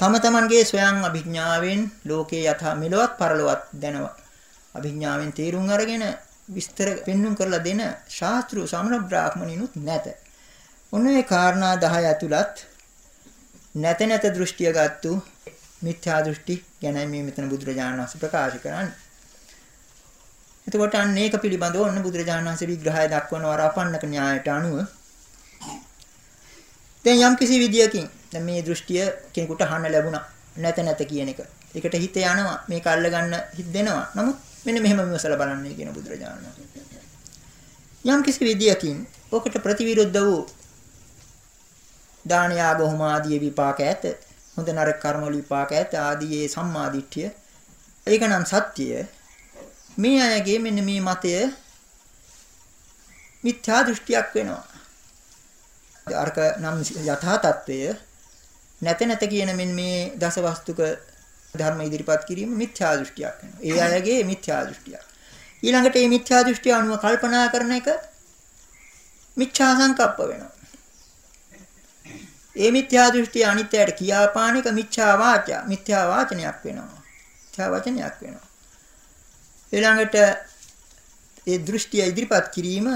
S1: තම තමන්ගේ ස්වයං අභිඥාවෙන් ලෝකේ යථා මෙලොවත් පරලොවත් දැනවා. අභිඥාවෙන් තේරුම් අරගෙන විස්තර පෙන්눔 කරලා දෙන ශාස්ත්‍රු සමන බ්‍රාහ්මණිනුත් නැත. ඔන්න ඒ කාරණා 10 ඇතුළත් නැත නැත දෘෂ්ටිය ගත්තු මිත්‍යා දෘෂ්ටි ගැනයි මේ මෙතන බුදුරජාණන් වහන්සේ ප්‍රකාශ කරන්නේ. එතකොට අන්න ඒක පිළිබඳව ඔන්න බුදුරජාණන් වහන්සේ විග්‍රහය දක්වනවා රාපන්නක න්‍යායට අනුව. දැන් යම් කිසි විදියකින් දැන් මේ දෘෂ්ටිය කෙනෙකුට අහන්න ලැබුණා නැත නැත කියන එක. ඒකට හිත යනවා මේක අල්ලගන්න හිත දෙනවා. නමුත් මෙන්න මෙහෙම විමසලා බලන්නේ කියන බුදුරජාණන් වහන්සේ. යම් කිසි විදියකින් ඔකට ප්‍රතිවිරුද්ධ වූ දාන යාග හෝම ආදී විපාක ඇත. හොඳ නරක කර්ම වල විපාක ඇත. ආදී ඒ සම්මාදිට්ඨිය. ඒක නම් සත්‍යය. මේ අයගේ මෙන්න මේ මතය මිත්‍යා දෘෂ්ටියක් වෙනවා. අර්ක නම් යථා තත්වය නැත නැත කියන මෙන්න මේ දසවස්තුක ධර්ම ඉදිරිපත් කිරීම මිත්‍යා දෘෂ්ටියක් වෙනවා. ඒ අයගේ මිත්‍යා දෘෂ්ටියක්. ඊළඟට මේ මිත්‍යා දෘෂ්ටිය අනුව කල්පනා කරන එක මිච්ඡා සංකප්ප වෙනවා. ඒ මිත්‍යා දෘෂ්ටිය අනිත්‍යයට කියාපාන එක මිච්ඡා වාචා මිත්‍යා වාචනයක් වෙනවා. මිත්‍යා වචනයක් වෙනවා. ඊළඟට ඒ දෘෂ්ටිය ඉදිරිපත් කිරීම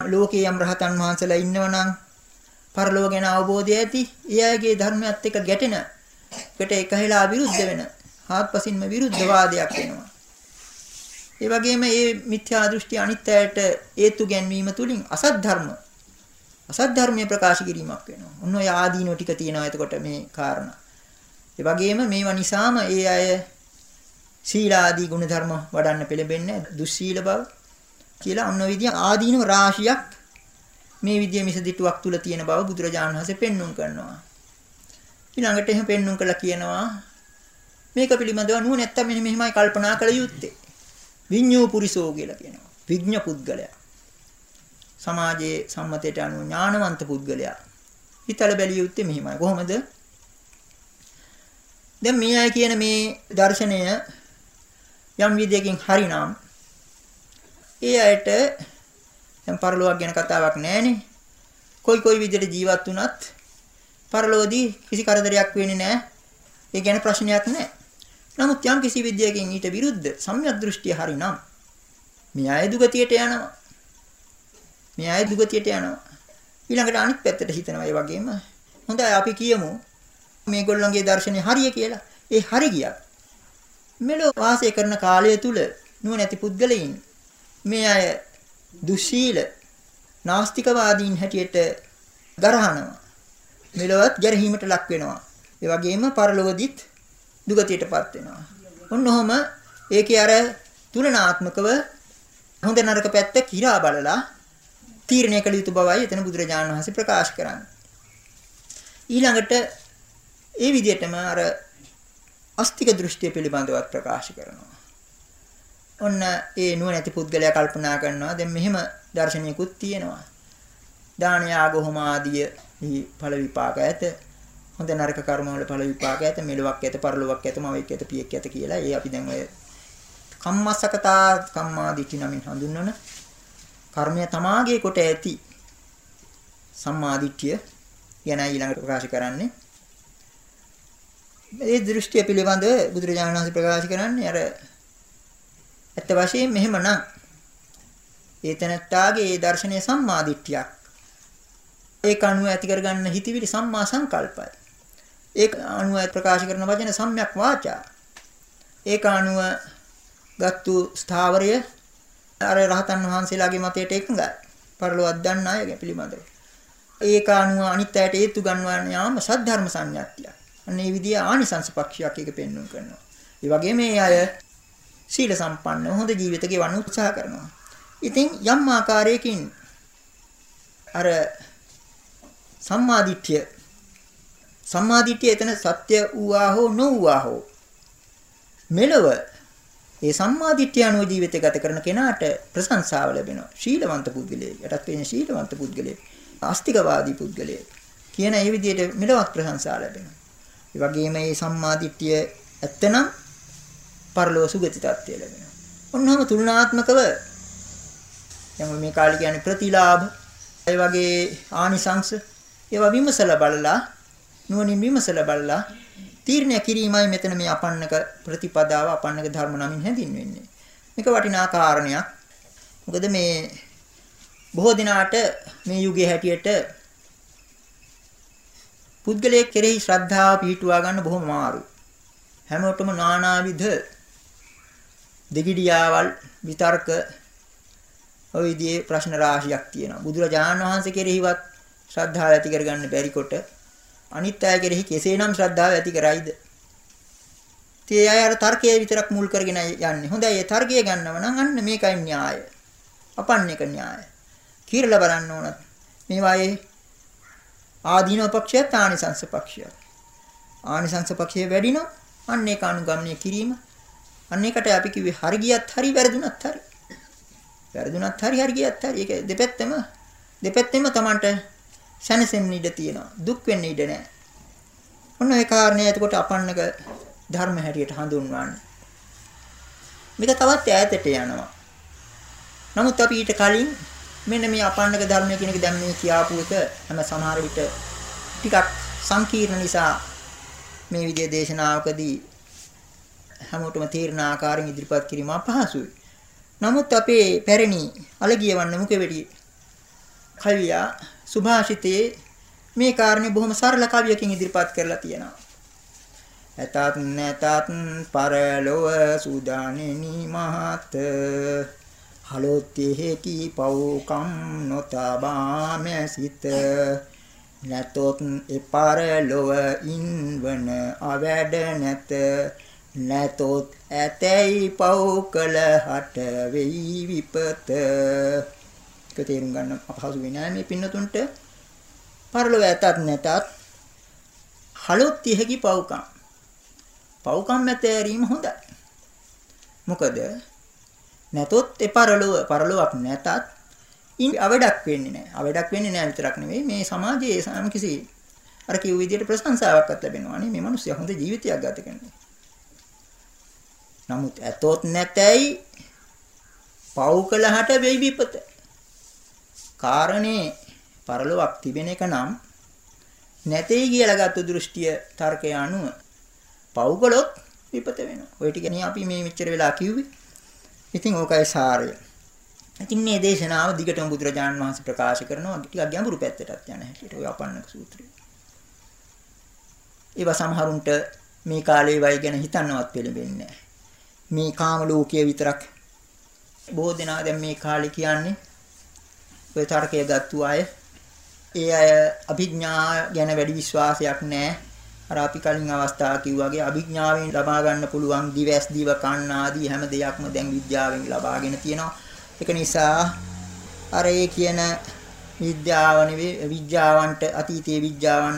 S1: ලෝකේ යම් රහතන් වහන්සේලා ඉන්නවනම් පරලෝක ගැන අවබෝධය ඇති ඒ අයගේ ධර්මයත් එක්ක ගැටෙන එකට එකහෙලා විරුද්ධ වෙන හාත්පසින්ම විරුද්ධ වාදයක් වෙනවා. ඒ වගේම මේ මිත්‍යා දෘෂ්ටි අනිත්‍යයට හේතු ගැන්වීම තුලින් අසත් ධර්ම අසත් ධර්මයේ ප්‍රකාශ කිරීමක් වෙනවා. ඔන්න ඔය ආදීනෝ ටික තියෙනවා එතකොට මේ කාරණා. ඒ වගේම මේවා නිසාම ඒ අය සීලාදී ගුණධර්ම වඩන්න පෙළඹෙන්නේ දුස්සීල බව කියලා අන්න විදිය ආදීනව රාශියක් මේ විදිය මිසදිටුවක් තුල තියෙන බව බුදුරජාණන් වහන්සේ පෙන්눔 කරනවා. ඊළඟට එහෙම පෙන්눔 කළා කියනවා මේක පිළිබඳව නුවණැත්ත මෙන්න මෙහිමයි කල්පනා කළ යුත්තේ. විඤ්ඤෝ පුරිසෝ කියලා කියනවා. විඥ පුද්ගලයා. සමාජයේ සම්මතයට අනුව ඥානවන්ත පුද්ගලයා. හිතල බැලිය යුත්තේ මෙහිමයි. කොහොමද? දැන් මේ අය කියන මේ දර්ශනය යම් විදියකින් හරිනම් ඒ අයට දැන් පරලෝක ගැන කතාවක් නැහැනේ. කොයි කොයි විදිහට ජීවත් වුණත් පරලෝකදී කිසි කරදරයක් වෙන්නේ නැහැ. ඒ ගැන ප්‍රශ්නයක් නැහැ. නමුත් යම් කිසි විදියකින් ඊට විරුද්ධ සම්‍යක් දෘෂ්ටිය හරිනම් මේ අය දුගතියට යනවා. මේ අය දුගතියට යනවා. ඊළඟට අනිත් පැත්තට හිතනවා ඒ වගේම හොඳයි අපි කියමු මේගොල්ලන්ගේ දර්ශනය හරිය කියලා. ඒ හරි ගියා. මෙලෝ වාසය කරන කාලය තුල නුවණැති පුද්ගලයින් මේ අය දුශීල නාස්තිකවාදීන් හැටියට ගරහනවා. මෙලොවත් ගැරහීමට ලක් වෙනවා. ඒ වගේම පරලොවදිත් දුගතියටපත් වෙනවා. ඔන්න ඔහම ඒකේ අර තුලනාත්මකව හොඳ නරක පැත්ත කිරා බලලා තීරණය කළ යුතු බවයි එතන බුදුරජාණන් වහන්සේ ප්‍රකාශ කරන්නේ. ඊළඟට ඒ විදිහටම අර අස්තික දෘෂ්ටිය පිළිබඳව ප්‍රකාශ කරනවා. ඔන්න ඒ නුවණැති පුද්ගලයා කල්පනා කරනවා දැන් මෙහෙම දර්ශනයකුත් තියෙනවා. දාන යාග හෝම ආදී ඵල විපාක ඇත. හොඳ නරක කර්ම වල ඵල විපාක ඇත. මෙලොවක් ඇත, පරලොවක් ඇත, මවෙක් ඇත, පියෙක් ඇත කියලා ඒ අපි දැන් ඔය කම්මස්සකතා කම්මාදිටි නමින් හඳුන්වන කර්මය තමාගේ කොට ඇති සම්මාදිට්ඨිය ගැන ඊළඟට ප්‍රකාශ කරන්නේ මේ දෘෂ්ටිය පිළිබඳව බුදුරජාණන් වහන්සේ ප්‍රකාශ කරන්නේ අර ඇත්ත වශයෙන් මෙහෙමනම් ඒ තැනත්තාගේ ඒ දර්ශනීය සම්මාදිට්ඨියක්. ඒක අනුව ඇති කරගන්න හිතවිලි සම්මා සංකල්පයි. ඒක අනුව ප්‍රකාශ කරන වචන සම්‍යක් වාචා. ඒක අනුව ගත්තු ස්ථාවරය අර රහතන් වහන්සේලාගේ මතයට එකඟයි. පරලොවක් දන්න අය පිළිබඳව. ඒක අනුව අනිත් අයට හේතු ගන්නවා යාම සද්ධර්ම සංඥාත්තියක්. අන්න ඒ විදිහ ආනිසංස පක්ෂයක් එක පෙන්වන්න කරනවා. ඒ වගේම මේ අය සීල සම්පන්න හොඳ ජීවිත ගෙවන්න උත්සාහ කරනවා. ඉතින් යම් ආකාරයකින් අර සම්මාදිට්ඨිය සම්මාදිට්ඨිය එතන සත්‍ය වූවා හෝ නොවුවා හෝ මෙලව ඒ සම්මාදිට්ඨිය අනුව ජීවිතය ගත කරන කෙනාට ප්‍රශංසාව ලැබෙනවා. ශීලවන්ත පුද්ගලයෙක්. යටත් වෙන ශීලවන්ත පුද්ගලයෙක්. ආස්තිකවාදී පුද්ගලයෙක්. කියන ඒ විදිහට මෙලවත් ප්‍රශංසා ලැබෙනවා. ඒ වගේම මේ සම්මාදිට්ඨිය ඇත්තනම් පරලෝක සුගති තත්ත්වය ලැබෙනවා. ඔන්නෝම තුලනාත්මකව දැන් මේ කාලේ කියන්නේ ප්‍රතිලාභ ඒ වගේ ආනිසංශ ඒවා විමසලා බලලා නුවණින් විමසලා බලලා තීරණය කිරීමයි මෙතන මේ අපන්නක ප්‍රතිපදාව අපන්නක ධර්ම නමින් හැඳින්වෙන්නේ. මේක වටිනා කාරණයක්. මොකද මේ බොහෝ දිනාට මේ යුගයේ හැටියට පුද්ගලයෙක් කෙරෙහි ශ්‍රද්ධාව පිහිටුවා ගන්න බොහොම අමාරුයි. හැමෝටම නානාවිධ දෙගිඩියාවල් විතර්ක ඔය විදිහේ ප්‍රශ්න රාශියක් තියෙනවා. බුදුරජාණන් වහන්සේ කෙරෙහිවත් ශ්‍රද්ධාව ඇති කරගන්න බැරි කොට අනිත් අය කෙරෙහි කෙසේනම් ශ්‍රද්ධාව ඇති කරයිද? tie අය අර තර්කයේ විතරක් මුල් කරගෙන යන්නේ. හොඳයි ඒ තර්කය ගන්නව නම් අන්න මේකයි න්‍යාය. අපන්නේක න්‍යාය. කීරලා බලන්න ඕන. මේවායේ ආදීනව පක්ෂයත් ආනිසංස පක්ෂයත්. ආනිසංස පක්ෂයේ වැඩි නම් අන්න ඒක අනුගමනය කිරීම. අන්න ඒකට අපි කිව්වේ හරි ගියත් හරි වැරදුනත් හරි. වැරදුනත් හරි හරි ගියත් හරි. ඒක දෙපැත්තම දෙපැත්තෙම Tamanට සැනසෙන්න ඉඩ තියෙනවා. දුක් වෙන්න ඉඩ නැහැ. ඔන්න ඒ කාරණේ එතකොට අපන්නක ධර්ම හැටියට හඳුන්වන්නේ. මේක තවත් ඈතට යනවා. නමුත් අපි ඊට කලින් මෙන්න මේ අපන්නක ධර්මය කියන එක දැන් මේ කියාපු එක හැම සමහර විට ටිකක් සංකීර්ණ නිසා මේ විදිහේ දේශනාවකදී හැමෝටම තේරෙන ආකාරයෙන් ඉදිරිපත් කිරීම අපහසුයි. නමුත් අපේ පැරණි අලගියවන්න මුකෙවෙඩි කවියා සුභාෂිතයේ මේ කාරණේ බොහොම සරල කවියකින් ඉදිරිපත් කරලා තියෙනවා. ඇතත් නැතත් පරලොව සූදානෙනි මහත හලොත්තේහි පව්කම් නොතබා මැසිත නැතොත් එපරලොව ඉන්වන අවැඩ නැත. නැතොත් ඇතැයි පව් කළ හට වෙයි විපත. ඒක තේරුම් ගන්න අපහසු වෙන්නේ මේ පින්නතුන්ට. පරලොව ඇතත් නැතත් හලොත්තේහි පව්කම්. පව්කම් මැතෑරීම හොඳයි. මොකද නැතොත් ඒ පරලොව පරලොවක් නැතත් ඉන් අවඩක් වෙන්නේ නැහැ. අවඩක් වෙන්නේ නැහැ විතරක් නෙවෙයි මේ සමාජයේ සම් කිසි අර කිව් විදියට ප්‍රශංසාවක්වත් ලැබෙනවා නේ මේ මිනිස්සු හොඳ ජීවිතයක් ගත කරනවා. නමුත් ඇතොත් නැතයි පව් කළහට වෙයි විපත. කාරණේ පරලොවක් තිබෙන එක නම් නැtei කියලා ගත්ත දෘෂ්ටිය තර්කය අනුව පව් කළොත් විපත වෙනවා. ඔය ටික නේ අපි මේ මෙච්චර වෙලා කිව්වේ. ඉතින් ඕකයි සාරය. ඉතින් මේ දේශනාව දිගටම බුදුරජාණන් වහන්සේ ප්‍රකාශ කරනවා ටිකක් ගැඹුරු පැත්තටත් යන හැටියට ඔය අපන්නක සූත්‍රය. ඒවා සමහරුන්ට මේ කාලේ වයි ගැන හිතන්නවත් පෙළඹෙන්නේ මේ කාම ලෝකයේ විතරක් බොහෝ දෙනා දැන් මේ කාලේ කියන්නේ ඔය තර්කය ගත්තු අය ඒ අය අභිඥා ගැන වැඩි විශ්වාසයක් නැහැ. අර අපි කලින් අවස්ථාව කිව්වාගේ අභිඥාවෙන් ලබා ගන්න පුළුවන් දිවස් දිව කන්න ආදී හැම දෙයක්ම දැන් විද්‍යාවෙන් ලබාගෙන තියෙනවා. ඒක නිසා අර ඒ කියන විද්‍යාව නෙවෙයි විද්‍යාවන්ට අතීතයේ විද්‍යාවන්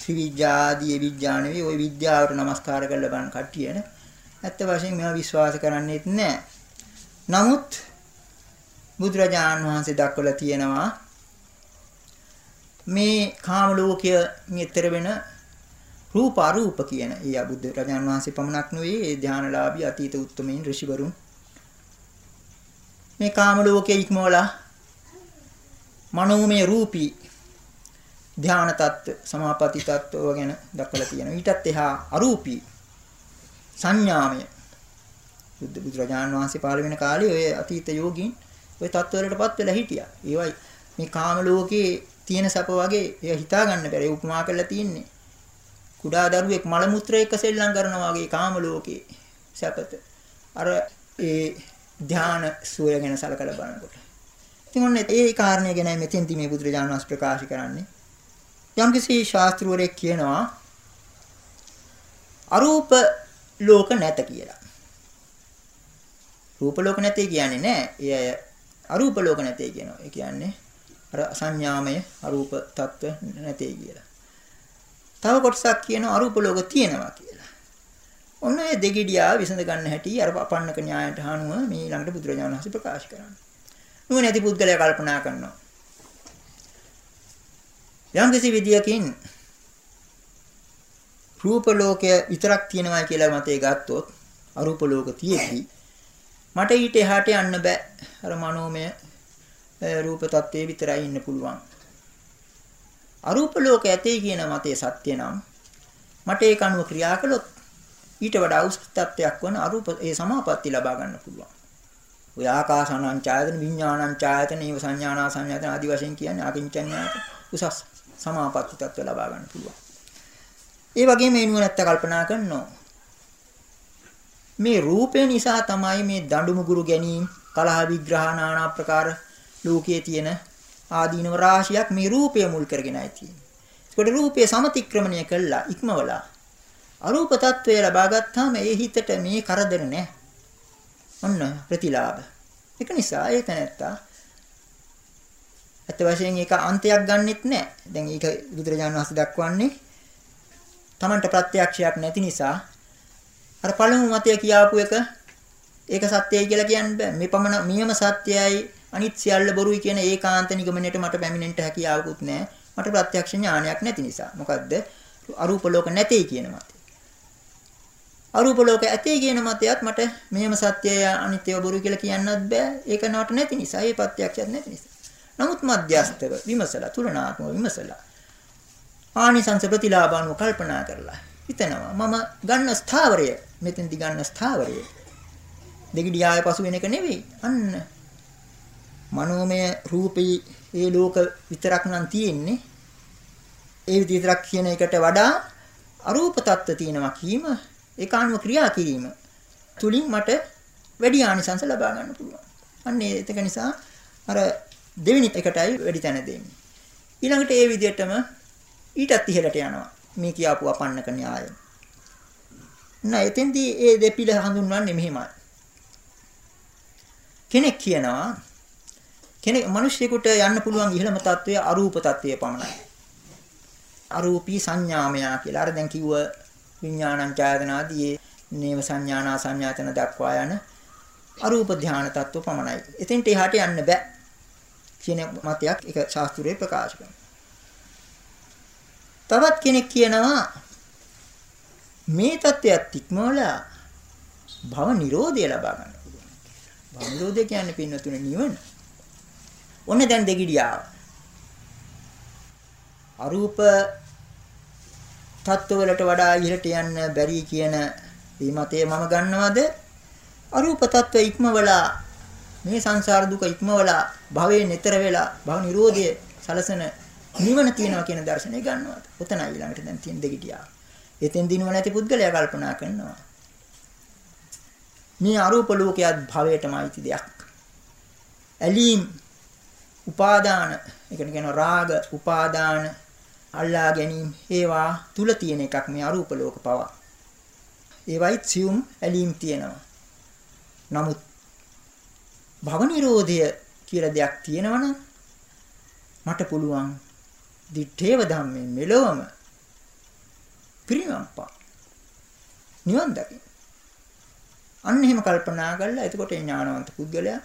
S1: ශ්‍රීවිද්‍යා ආදී විද්‍යා නෙවෙයි ওই විද්‍යාවට নমස්කාර කරලා බලන කට්ටිය නේ. ඇත්ත වශයෙන්ම මේවා විශ්වාස කරන්නේත් නැහැ. නමුත් බුදුරජාණන් වහන්සේ දක්වලා තියෙනවා මේ කාම ලෝකය මෙතර වෙන රූප අරූප කියන ඒ අබුද්ධ රජාන් වහන්සේ පමණක් නෙවෙයි ඒ ධානලාභී අතීත උත්තමයින් ඍෂිවරුන්. මේ කාම ලෝකයේ ඉක්මවලා මනෝමය රූපී ධාන තත්ත්ව සමාපatti තත්ත්ව ගැන දක්වලා තියෙනවා. ඊටත් එහා අරූපී සංඥාමය. බුද්ධ බුදුරජාණන් වහන්සේ පාළ වෙන කාලේ ඔය අතීත යෝගීන් ඔය තත්ත්වවලටපත් වෙලා හිටියා. ඒවයි මේ කාම ලෝකයේ තියෙන සැප වගේ ඒවා හිතා ගන්න බැරි උපමා කරලා තියෙන්නේ කුඩා දරුවෙක් මල මුත්‍රයක සෙල්ලම් කරනවා වගේ කාම ලෝකේ සැපත. අර ඒ ධාන සුවය ගැන සලකලා බලනකොට. ඉතින් ඔන්න ඒ කාරණේ ගැන මෙතෙන්දී මේ බුදුරජාණන් වහන්සේ ප්‍රකාශ කරන්නේ. යම්කිසි ශාස්ත්‍රවරයෙක් කියනවා අරූප ලෝක නැත කියලා. රූප ලෝක නැtei කියන්නේ නෑ. ඒ අය අරූප ලෝක නැtei කියනවා. ඒ කියන්නේ අර සංඥාමය අරූප తত্ত্ব නැtei කියලා. තව කොටසක් කියන අරූප ලෝක තියෙනවා කියලා. ඔන්න ඒ දෙගිඩියා විසඳ ගන්න හැටි අර අපන්නක න්‍යායයට හානුව මේ ළඟට බුදුරජාණන් වහන්සේ ප්‍රකාශ කරන්නේ. නුවණ ඇති පුද්ගලයා කල්පනා කරනවා. යම් කිසි විදියකින් රූප ලෝකය විතරක් තියෙනවා කියලා මතේ ගත්තොත් අරූප ලෝක තියෙද්දි මට ඊට එහාට යන්න බෑ. අර මනෝමය රූප tattve විතරයි ඉන්න පුළුවන්. අරූප ලෝක ඇතේ කියන මතේ සත්‍ය නම් මට ඒක අනුව ක්‍රියා කළොත් ඊට වඩා උසස් තත්ත්වයක් වන අරූප ඒ සමාපatti ලබා ගන්න පුළුවන්. ඔය ආකාසානං ඡායතන විඥානං ඡායතන ඒව සංඥානා සංඥාතන ආදි වශයෙන් කියන්නේ අකින්චඤ්ඤාත උසස් සමාපatti තත්ත්ව ලබා ගන්න පුළුවන්. ඒ වගේම මේ නුවණැත්ත කල්පනා කරනවා මේ රූපේ නිසා තමයි මේ දඬුමුගුරු ගැනීම කලහ විග්‍රහ නානා ප්‍රකාර ලෝකයේ තියෙන ආදීනව රාශියක් මේ රූපය මුල් කරගෙනයි තියෙන්නේ. ඒකට රූපය සමතික්‍රමණය කළා ඉක්මවලා අරූප తත්වය ලබා ගත්තාම ඒ හිතට මේ කරදර නැහැ. ඔන්න ප්‍රතිලාභ. ඒක නිසා ඒ තැනත්තා ඇත්ත වශයෙන් ඒක අන්තයක් ගන්නෙත් නැහැ. දැන් ඒක බුදුරජාණන් වහන්සේ දක්වන්නේ Tamanට ප්‍රත්‍යක්ෂයක් නැති නිසා අර පළමු මතය කියාපු එක ඒක සත්‍යයි කියලා කියන්න බෑ. මේ පමණ නියම සත්‍යයයි අනිත් සියල්ල බොරුයි කියන ඒකාන්ත නිගමනයට මට පැමිණෙන්න හැකියාවකුත් නැහැ. මට ප්‍රත්‍යක්ෂ ඥානයක් නැති නිසා. මොකද්ද? අරූප ලෝක නැtei කියන මතය. අරූප ලෝක ඇතේ කියන මතයත් මට මෙහෙම සත්‍යය අනිත්‍යව බොරු කියලා කියන්නත් බෑ. ඒක නට නැති නිසා, ඒ ප්‍රත්‍යක්ෂයක් නැති නිසා. නමුත් මධ්‍යස්තව විමසලා තුලනාත්මව විමසලා ආනිසංස ප්‍රතිලාභානුව කල්පනා කරලා හිතනවා මම ගන්න ස්ථාවරය මෙතෙන්දි ගන්න ස්ථාවරය දෙගිඩියාවේ පසු වෙන එක නෙවෙයි අන්න මනෝමය රූපී ඒ ලෝක විතරක් නම් තියෙන්නේ. ඒ විතරක් කියන එකට වඩා අරූප தত্ত্ব තියෙනවා කීම ඒකානුව ක්‍රියා කිරීම තුලින් මට වැඩි ආනිසංස ලබා ගන්න පුළුවන්. අන්න ඒක නිසා අර දෙවෙනි එකටයි වැඩි තැන දෙන්නේ. ඊළඟට ඒ විදිහටම ඊටත් ඉහළට යනවා. මේ කියාපු අපන්නක න්‍යාය. නෑ එතෙන්දී ඒ දෙපිළ හඳුන්වන්නේ මෙහෙමයි. කෙනෙක් කියනවා කෙනෙක් මිනිස්සෙකුට යන්න පුළුවන් ඉහළම තත්වය අරූප තත්වය පමණයි. අරූපී සංඥාමයා කියලා. අර දැන් කිව්ව විඥානං ඡායතනාදී නේව සංඥානා සංඥාතන දක්වා යන අරූප ධාන තත්ව පමණයි. එතෙන්ට එහාට යන්න බෑ. කියන මතයක් ඒක ශාස්ත්‍රයේ ප්‍රකාශ තවත් කෙනෙක් කියනවා මේ தත්වයක් ඉක්මවලා භව නිරෝධය ලබා ගන්න පුළුවන් කියලා. භව නිරෝධය කියන්නේ පින්නතුනේ නිවන. ඔන්න දැන් දෙගිඩියාව. අරූප තත්ත්වවලට වඩා ඉහළට යන්න බැරි කියන මේ මතය මම ගන්නවද? අරූප තත්ත්ව ඉක්මවලා මේ සංසාර දුක ඉක්මවලා භවයේ නතර වෙලා භව නිරෝධය සලසන නිවන තියනවා කියන දර්ශනය ගන්නවාද? ඔතනයි ඊළඟට දැන් තියෙන දෙගිටියා. එතෙන් දිනුව නැති පුද්ගලයා කල්පනා කරනවා. මේ අරූප ලෝකයක් භවයටම අයිති දෙයක්. ඇලීම් උපාදාන ඒ කියන්නේ රාග උපාදාන අල්ලා ගැනීම ඒවා තුල තියෙන එකක් මේ අරූප ලෝක පව. ඒවයිත් සියුම් ඇලීම් තියෙනවා. නමුත් භව නිරෝධය කියලා දෙයක් තියෙනවනම් මට පුළුවන් දිත්තේව ධම්මේ මෙලොවම පිරිනම්පා නිවන් දකින්න. අන්න එහෙම කල්පනා කරලා එතකොට ඥානවන්ත පුද්ගලයා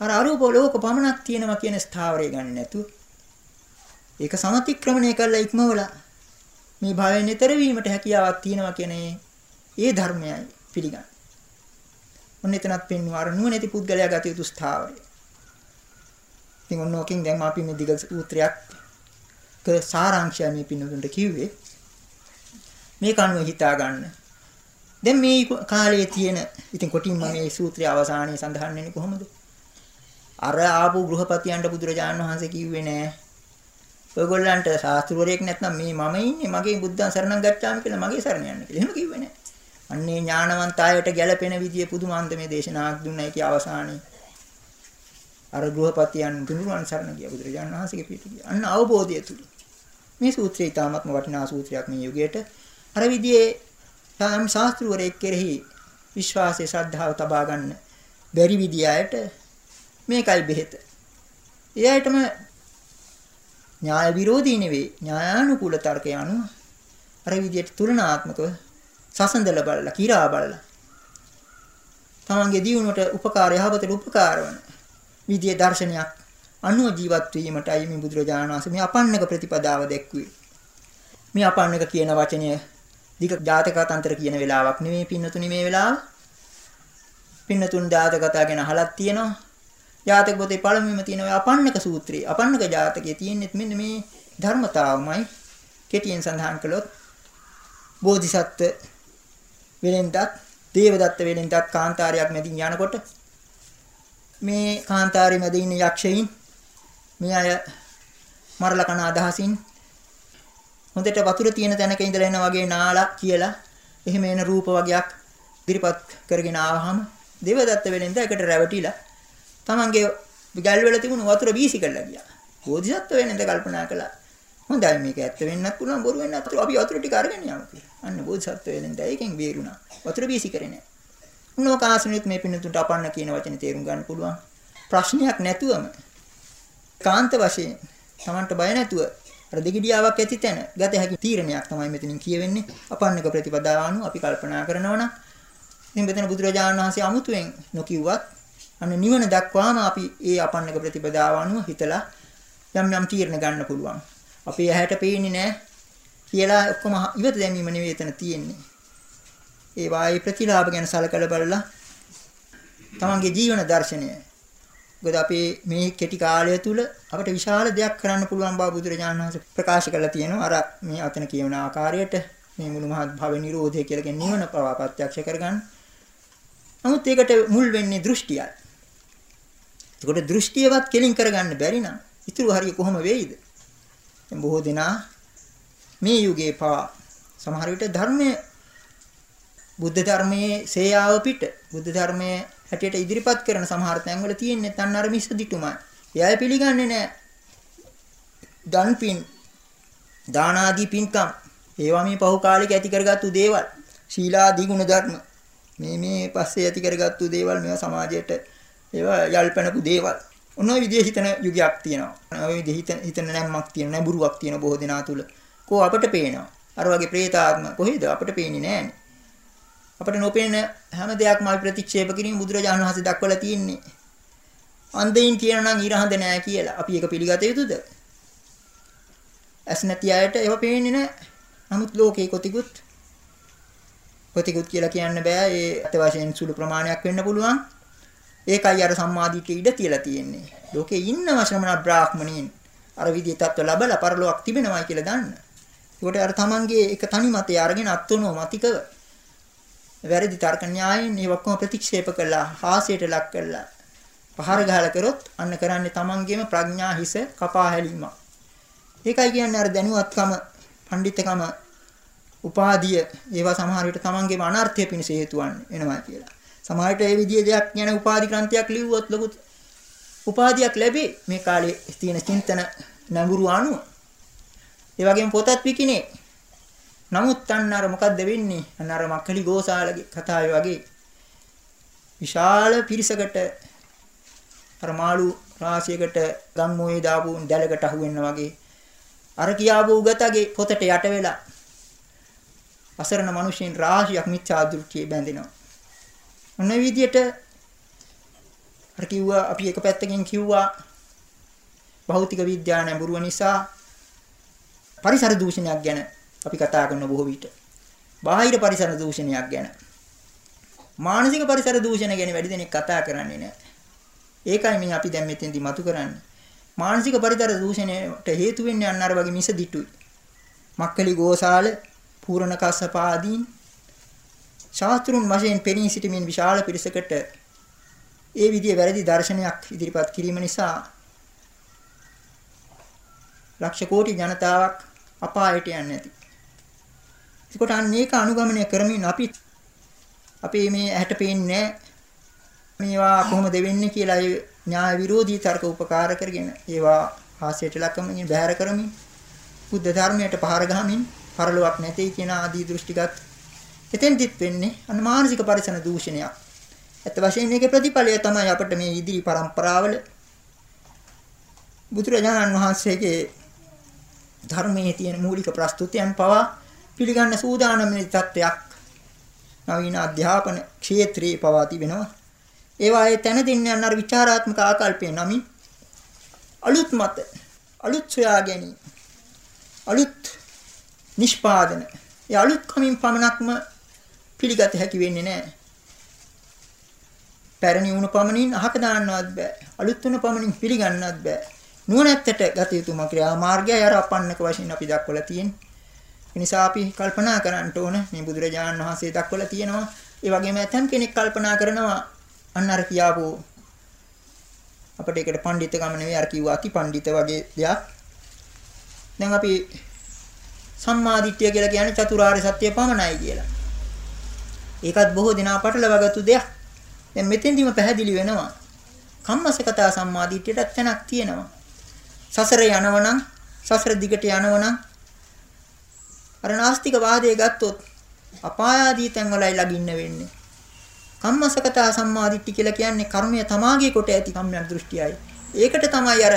S1: අර අරූප ලෝක පමණක් තියෙනවා කියන ස්ථාවරය ගන්න නැතුව ඒක සමතික්‍රමණය කරලා ඉක්මවලා මේ භවයෙන් ඈතර වීමට හැකියාවක් තියෙනවා කියන ඒ ධර්මයයි පිළිගන්න. ඔන්න එතනත් පෙන්වන අර නුවණැති පුද්ගලයා ගත යුතු ස්ථාවරය. ඉතින් ඔන්න ඕකෙන් දැන් අපි මේ දිග සූත්‍රයක් ක සාරාංශය මේ පින්නතුන්ට කිව්වේ. මේක අනුව හිතා ගන්න. දැන් මේ කාලයේ තියෙන ඉතින් කොටින්ම මේ සූත්‍රයේ අවසානයේ සඳහන් වෙන්නේ කොහොමද? අර ආපු ගෘහපතියන්ට බුදුරජාණන් වහන්සේ කිව්වේ නෑ. ඔයගොල්ලන්ට ශාස්ත්‍රවරයෙක් නැත්නම් මේ මම ඉන්නේ මගේ බුද්ධං සරණං ගච්ඡාමි කියලා මගේ සරණ යන්න කියලා. එහෙම කිව්වේ නෑ. අන්නේ ඥානවන්ත අයට ගැළපෙන විදිය පුදුමාන්තමේ දේශනාවක් දුන්නා ඒකේ අවසානයේ. අර ගෘහපතියන් තුනුරුවන් සරණ ගියා බුදුරජාණන් වහන්සේගේ පිට ගියා. අන්න අවබෝධය තුල. මේ සූත්‍රය ඊටාත්ම වටිනා සූත්‍රයක් මේ යුගයට. අර විදිහේ සාම් ශාස්ත්‍රවරයෙක් කෙරෙහි විශ්වාසය ශ්‍රද්ධාව තබා ගන්න බැරි විදියට මේකයි බෙහෙත. එයාටම න්‍යාය විරෝධී නෙවෙයි න්‍යායානුකූල තර්කය අනුව අර විදියට තුලනාත්මකව සසඳල බලලා කිරා බලලා තමන්ගේ දියුණුවට උපකාර යහපතට උපකාර වන විදිය දර්ශනයක් අනුව ජීවත් වීමටයි මේ බුදුරජාණන් වහන්සේ මේ අපන්නක ප්‍රතිපදාව දැක්ුවේ මේ අපන්නක කියන වචනය දිග ජාතකතන්තර කියන වෙලාවක් නෙමෙයි පින්නතුනි මේ වෙලාව. පින්නතුන් ජාතකතා ගැන අහලක් තියෙනවා. ජාතක පොතේ පළමුවෙම තියෙන ඔය අපන්නක සූත්‍රය. අපන්නක ජාතකයේ තියෙන්නේ මෙන්න මේ ධර්මතාවමයි කෙටියෙන් සඳහන් කළොත් බෝධිසත්ව වෙලෙන්ටත් දේවදත්ත වෙලෙන්ටත් කාන්තාරයක් මැදින් යනකොට මේ කාන්තාරයේ මැද ඉන්න යක්ෂයින් මේ අය මරලා කන අදහසින් හොඳට වතුර තියෙන තැනක ඉඳලා එන වගේ නාලා කියලා එහෙම එන රූප වගේක් ඉදිරිපත් කරගෙන ආවහම දේවදත්ත වෙලෙන්ද එකට රැවටිලා තමන්ගේ ගල් වල තිබුණු වතුර බීසි කරලා ගියා. බෝධිසත්ව වෙලෙන්ද කල්පනා කළා. හොඳයි මේක ඇත්ත වෙන්නත් පුළුවන් බොරු වෙන්නත් පුළුවන් අපි වතුර ටික අරගෙන යමු කියලා. අන්න බෝධිසත්ව වෙලෙන්ද ඒකෙන් බේරුණා. වතුර බීසි කරේ නැහැ. උන්නෝ කාසනෙත් මේ පින්නතුන්ට අපන්න කියන වචනේ තේරුම් ගන්න පුළුවන්. ප්‍රශ්නයක් නැතුවම කාන්ත වශයෙන් Tamanට බය නැතුව අර දෙගිඩියාවක් ඇති තැන ගත හැකි තීරණයක් තමයි මෙතනින් කියවෙන්නේ. අපන්නක ප්‍රතිපදාව අනුව අපි කල්පනා කරනවා නම් ඉතින් මෙතන බුදුරජාණන් වහන්සේ අමුතුවෙන් නොකියුවත් අන්න නිවන දක්වාම අපි ඒ අපන්නක ප්‍රතිපදාව අනුව හිතලා යම් යම් තීරණ ගන්න පුළුවන්. අපේ ඇහැට පේන්නේ නැහැ කියලා ඔක්කොම ඉවත දැමීම නෙවෙයි එතන තියෙන්නේ. ඒ වායි ප්‍රතිලාභ ගැන සලකලා බලලා තමන්ගේ ජීවන දර්ශනය මොකද අපේ මේ කෙටි කාලය තුල අපිට විශාල දෙයක් කරන්න පුළුවන් බව බුදුරජාණන් වහන්සේ ප්‍රකාශ කරලා තියෙනවා. අර මේ අතන කියවන ආකාරයට මේ මුළු මහත් භව නිරෝධය කියලා කියන නිවන පවා ප්‍රත්‍යක්ෂ කරගන්න. නමුත් ඒකට මුල් වෙන්නේ දෘෂ්ටියයි. ඒකට දෘෂ්ටියවත් කෙලින් කරගන්න බැරි නම් ඉතුරු හරිය කොහොම වෙයිද? දැන් බොහෝ දෙනා මේ යුගයේ පවා සමහර විට ධර්මයේ බුද්ධ ධර්මයේ සේයාව පිට බුද්ධ ධර්මයේ හැටියට ඉදිරිපත් කරන සමහර තැන්වල තියෙන්නේ තන්න අර මිස දිටුමයි. එයා පිළිගන්නේ නැහැ. දන් පින් දාන ආදී පින්කම් ඒවා මේ පහු කාලෙක ඇති කරගත්තු දේවල්. ශීලාදී ගුණ ධර්ම මේ මේ පස්සේ ඇති කරගත්තු දේවල් මේවා සමාජයට ඒවා යල්පනපු දේවල්. ඔන්න ඔය විදිහේ හිතන යුගයක් තියෙනවා. ඔය විදිහේ හිතන හිතන නැම්මක් තියෙන නැඹුරුවක් තියෙන බොහෝ දෙනා තුල. කෝ අපට පේනවා. අර වගේ പ്രേතාත්ම කොහෙද අපට පේන්නේ නැහැ. අපිට නොපෙනෙන හැම දෙයක්ම අපි ප්‍රතික්ෂේප කිරීම බුදුරජාණන් වහන්සේ දක්වලා තියෙන්නේ. අන්ධයින් කියනවා නම් ඊරහඳ නැහැ කියලා. අපි ඒක පිළිගත යුතුද? ඇස් නැති අයට ඒව පේන්නේ නැහැ. නමුත් ලෝකේ කොතිකුත් කොතිකුත් කියලා කියන්න බෑ. ඒ අත වශයෙන් සුළු ප්‍රමාණයක් වෙන්න පුළුවන්. ඒකයි අර සම්මාදිට්ඨිය ඉඩ තියලා තියෙන්නේ. ලෝකේ ඉන්නව ශ්‍රමණ බ්‍රාහ්මණීන් අර විදිහේ තත්ත්ව ලැබලා පරලෝක් තිබෙනවයි කියලා දන්න. ඒකට අර තමන්ගේ එක තනි මතය අරගෙන අත්වනෝ මතිකව වැරදි තර්ක න්‍යායයෙන් මේ ඔක්කොම ප්‍රතික්ෂේප කළා හාස්‍යයට ලක් කළා පහර ගහලා කරොත් අන්න කරන්නේ තමන්ගේම ප්‍රඥා හිස කපා හැලීම. ඒකයි කියන්නේ අර දැනුවත්කම, පඬිත්කම, උපාධිය ඒවා සමහර විට තමන්ගේම අනර්ථය පිණිස හේතු වෙනවා කියලා. සමහර විට ඒ විදිහේ දෙයක් ගැන උපාධි ග්‍රන්ථයක් ලිව්වොත් ලොකු උපාධියක් ලැබේ මේ කාලේ තියෙන චින්තන නඟුරු අනුව. ඒ වගේම පොතත් විකිනේ නමුත් අන්න අර මොකද්ද වෙන්නේ? අන්න අර මක්කලි ගෝසාලගේ කතාවේ වගේ විශාල පිරිසකට අර මාළු රාශියකට ගම්මෝයේ දාපු දැලකට අහු වෙනවා වගේ අර කියාපු උගතගේ පොතට යට වෙලා අසරණ මිනිසෙන් රාශියක් මිත්‍යා දෘෂ්ටියේ බැඳෙනවා. ඔන්න විදියට අර කිව්වා අපි එක පැත්තකින් කිව්වා භෞතික විද්‍යාව නැඹුරුව නිසා පරිසර දූෂණයක් ගැන අපි කතා කරන බොහෝ විට. බාහිර පරිසර දූෂණයක් ගැන. මානසික පරිසර දූෂණ ගැන වැඩි දෙනෙක් කතා කරන්නේ නැහැ. ඒකයි මේ අපි දැන් මෙතෙන්දි මතු කරන්නේ. මානසික පරිසර දූෂණයට හේතු වෙන්නේ අන්න අර වගේ මිස දිටුයි. මක්කලි ගෝසාල, පූර්ණ කස්සප ආදීන් ශාස්ත්‍රුන් වශයෙන් පෙනී සිටමින් විශාල පිරිසකට ඒ විදිහේ වැරදි දර්ශනයක් ඉදිරිපත් කිරීම නිසා ලක්ෂ කෝටි ජනතාවක් අපායට යන්නේ නැති. එතකොට අන්න ඒක අනුගමනය කරමින් අපි අපි මේ ඇහැට පේන්නේ මේවා කොහොමද වෙන්නේ කියලා ඒ න්‍යාය විරෝධී තර්ක උපකාර කරගෙන ඒවා හාස්‍යයට ලක්වමින් බැහැර කරමින් බුද්ධ ධර්මයට පහර ගහමින් පරලොවක් නැtei කියන ආදී දෘෂ්ටිගත එතෙන්දිත් වෙන්නේ අන්න මානසික පරිසන දූෂණයක්. ඇත්ත වශයෙන්ම මේකේ ප්‍රතිඵලය තමයි අපිට මේ ඉදිරි પરම්පරාවල බුදුරජාණන් වහන්සේගේ ධර්මයේ තියෙන මූලික ප්‍රස්තුතියන් පවා පිළිගන්න සූදානම් මේ තත්ත්වයක් නවීන අධ්‍යාපන ක්ෂේත්‍රයේ පවා තිබෙනවා. ඒවා ඒ තැන දෙන්න යන අර විචාරාත්මක ආකල්පේ නමින් අලුත් මත අලුත් සොයා ගැනීම අලුත් නිෂ්පාදන ඒ අලුත් කමින් පමණක්ම පිළිගත හැකි වෙන්නේ නැහැ. පැරණි වුණ පමණින් අහක දාන්නවත් බෑ. අලුත් වුණ පමණින් පිළිගන්නවත් බෑ. නුවණැත්තට ගත යුතුම ක්‍රියා මාර්ගය අර අපන්නක වශයෙන් අපි දක්වලා තියෙන්නේ. ඒ නිසා අපි කල්පනා කරන්න ඕන මේ බුදුරජාණන් වහන්සේ දක්වලා තියෙනවා. ඒ වගේම ඇතම් කෙනෙක් කල්පනා කරනවා අන්න අර කියාපු අපිට ඒකට පඬිතකම නෙවෙයි අර කිව්වා අති පඬිත වගේ දෙයක්. දැන් අපි සම්මාදිට්ඨිය කියලා කියන්නේ චතුරාර්ය සත්‍ය පමණයි කියලා. ඒකත් බොහෝ දෙනා පටලවාගත්තු දෙයක්. දැන් මෙතෙන්දිම පැහැදිලි වෙනවා. කම්මසකතා සම්මාදිට්ඨියටත් තැනක් තියෙනවා. සසර යනවනම් සසර දිගට යනවනම් අර නාස්තික වාදයේ ගත්තොත් අපාය ආදී තැන්වලයි ළඟින්න වෙන්නේ. කම්මසකතා සම්මාදිට්ඨි කියලා කියන්නේ කර්මය තමාගේ කොට ඇති කම්මයක් දෘෂ්ටියයි. ඒකට තමයි අර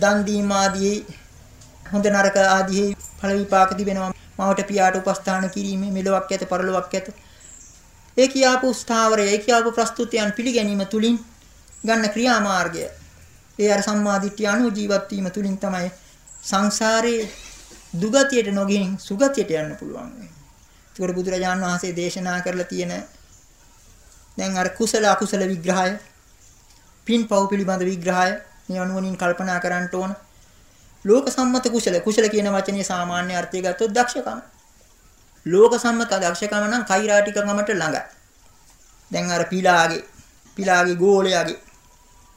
S1: දන් දීම ආදී හොඳ නරක ආදී ඵල විපාක තිබෙනවා. මවට පියාට උපස්ථාන කිරීමේ මෙලොවක් ඇත පරලොවක් ඇත. ඒ කියාපු ස්ථාවරය, ඒ කියාපු ප්‍රස්තුතියන් පිළිගැනීම තුලින් ගන්න ක්‍රියාමාර්ගය. ඒ අර සම්මාදිට්ඨිය අනුව ජීවත් වීම තුලින් තමයි සංසාරේ දුගතියට නොගින් සුගතියට යන්න පුළුවන් වෙන්නේ. ඒකට බුදුරජාණන් වහන්සේ දේශනා කරලා තියෙන දැන් අර කුසල අකුසල විග්‍රහය පින්පව් පිළිබඳ විග්‍රහය මේ අනුවණින් කල්පනා කරන්න ඕන. ලෝක සම්මත කුසල කුසල කියන වචනේ සාමාන්‍ය අර්ථය ගත්තොත් දක්ෂකම. ලෝක සම්මත දක්ෂකම නම් කෛරාටිකකමට ළඟයි. දැන් අර පිලාගේ පිලාගේ ගෝලයාගේ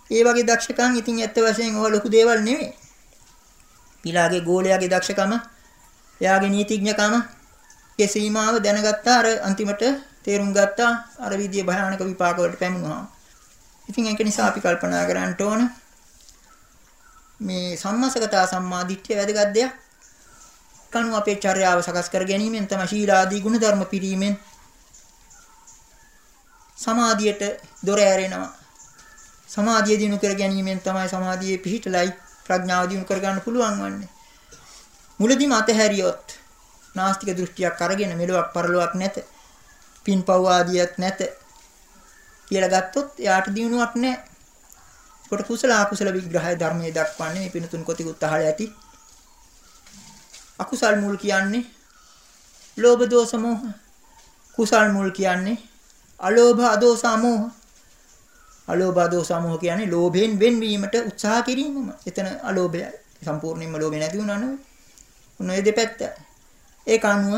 S1: ඒ වගේ දක්ෂකම් ඉතින් ඇත්ත වශයෙන් ඔය ලොකු දේවල් නෙමෙයි. පිලාගේ ගෝලයාගේ දක්ෂකම එයාගේ නීතිඥකම ඒ සීමාව දැනගත්තා අර අන්තිමට තේරුම් ගත්තා අර විදිය භයානක විපාක වලට පැමුණා. ඉතින් ඒක නිසා අපි කල්පනා කරන්න ඕන මේ සම්මාසගතා සම්මාදිට්ඨිය වැදගත් දෙයක්. කණු අපේ චර්යාව සකස් කර ගැනීමෙන් තමයි ශීලාදී ගුණධර්ම පිරීමෙන් සමාධියට දොර ඇරෙනවා. සමාධිය දිනු කර ගැනීමෙන් තමයි සමාධියේ පිහිටලයි ප්‍රඥාව දිනු කර ගන්න පුළුවන් වන්නේ. මුලදීම අතහැරියොත් නාස්තික දෘෂ්ටියක් අරගෙන මෙලොවක් පරලොවක් නැත. පින්පව් ආදියක් නැත. කියලා ගත්තොත් එයාට දිනුවක් නැහැ. කොට කුසල අකුසල විග්‍රහය ධර්මයේ දක්වන්නේ මේ පිනතුන් කොතිකුත් අහලා ඇති. අකුසල් මුල් කියන්නේ ලෝභ දෝෂ මොහ. කුසල් මුල් කියන්නේ අලෝභ අදෝස අමෝහ. අලෝභ අදෝස අමෝහ කියන්නේ ලෝභයෙන් වෙන්වීමට උත්සාහ කිරීමම. එතන අලෝභයයි. සම්පූර්ණයෙන්ම ලෝභය නැති වුණා නෙවෙයි. උන් ඔය දෙපැත්ත. ඒක අනුව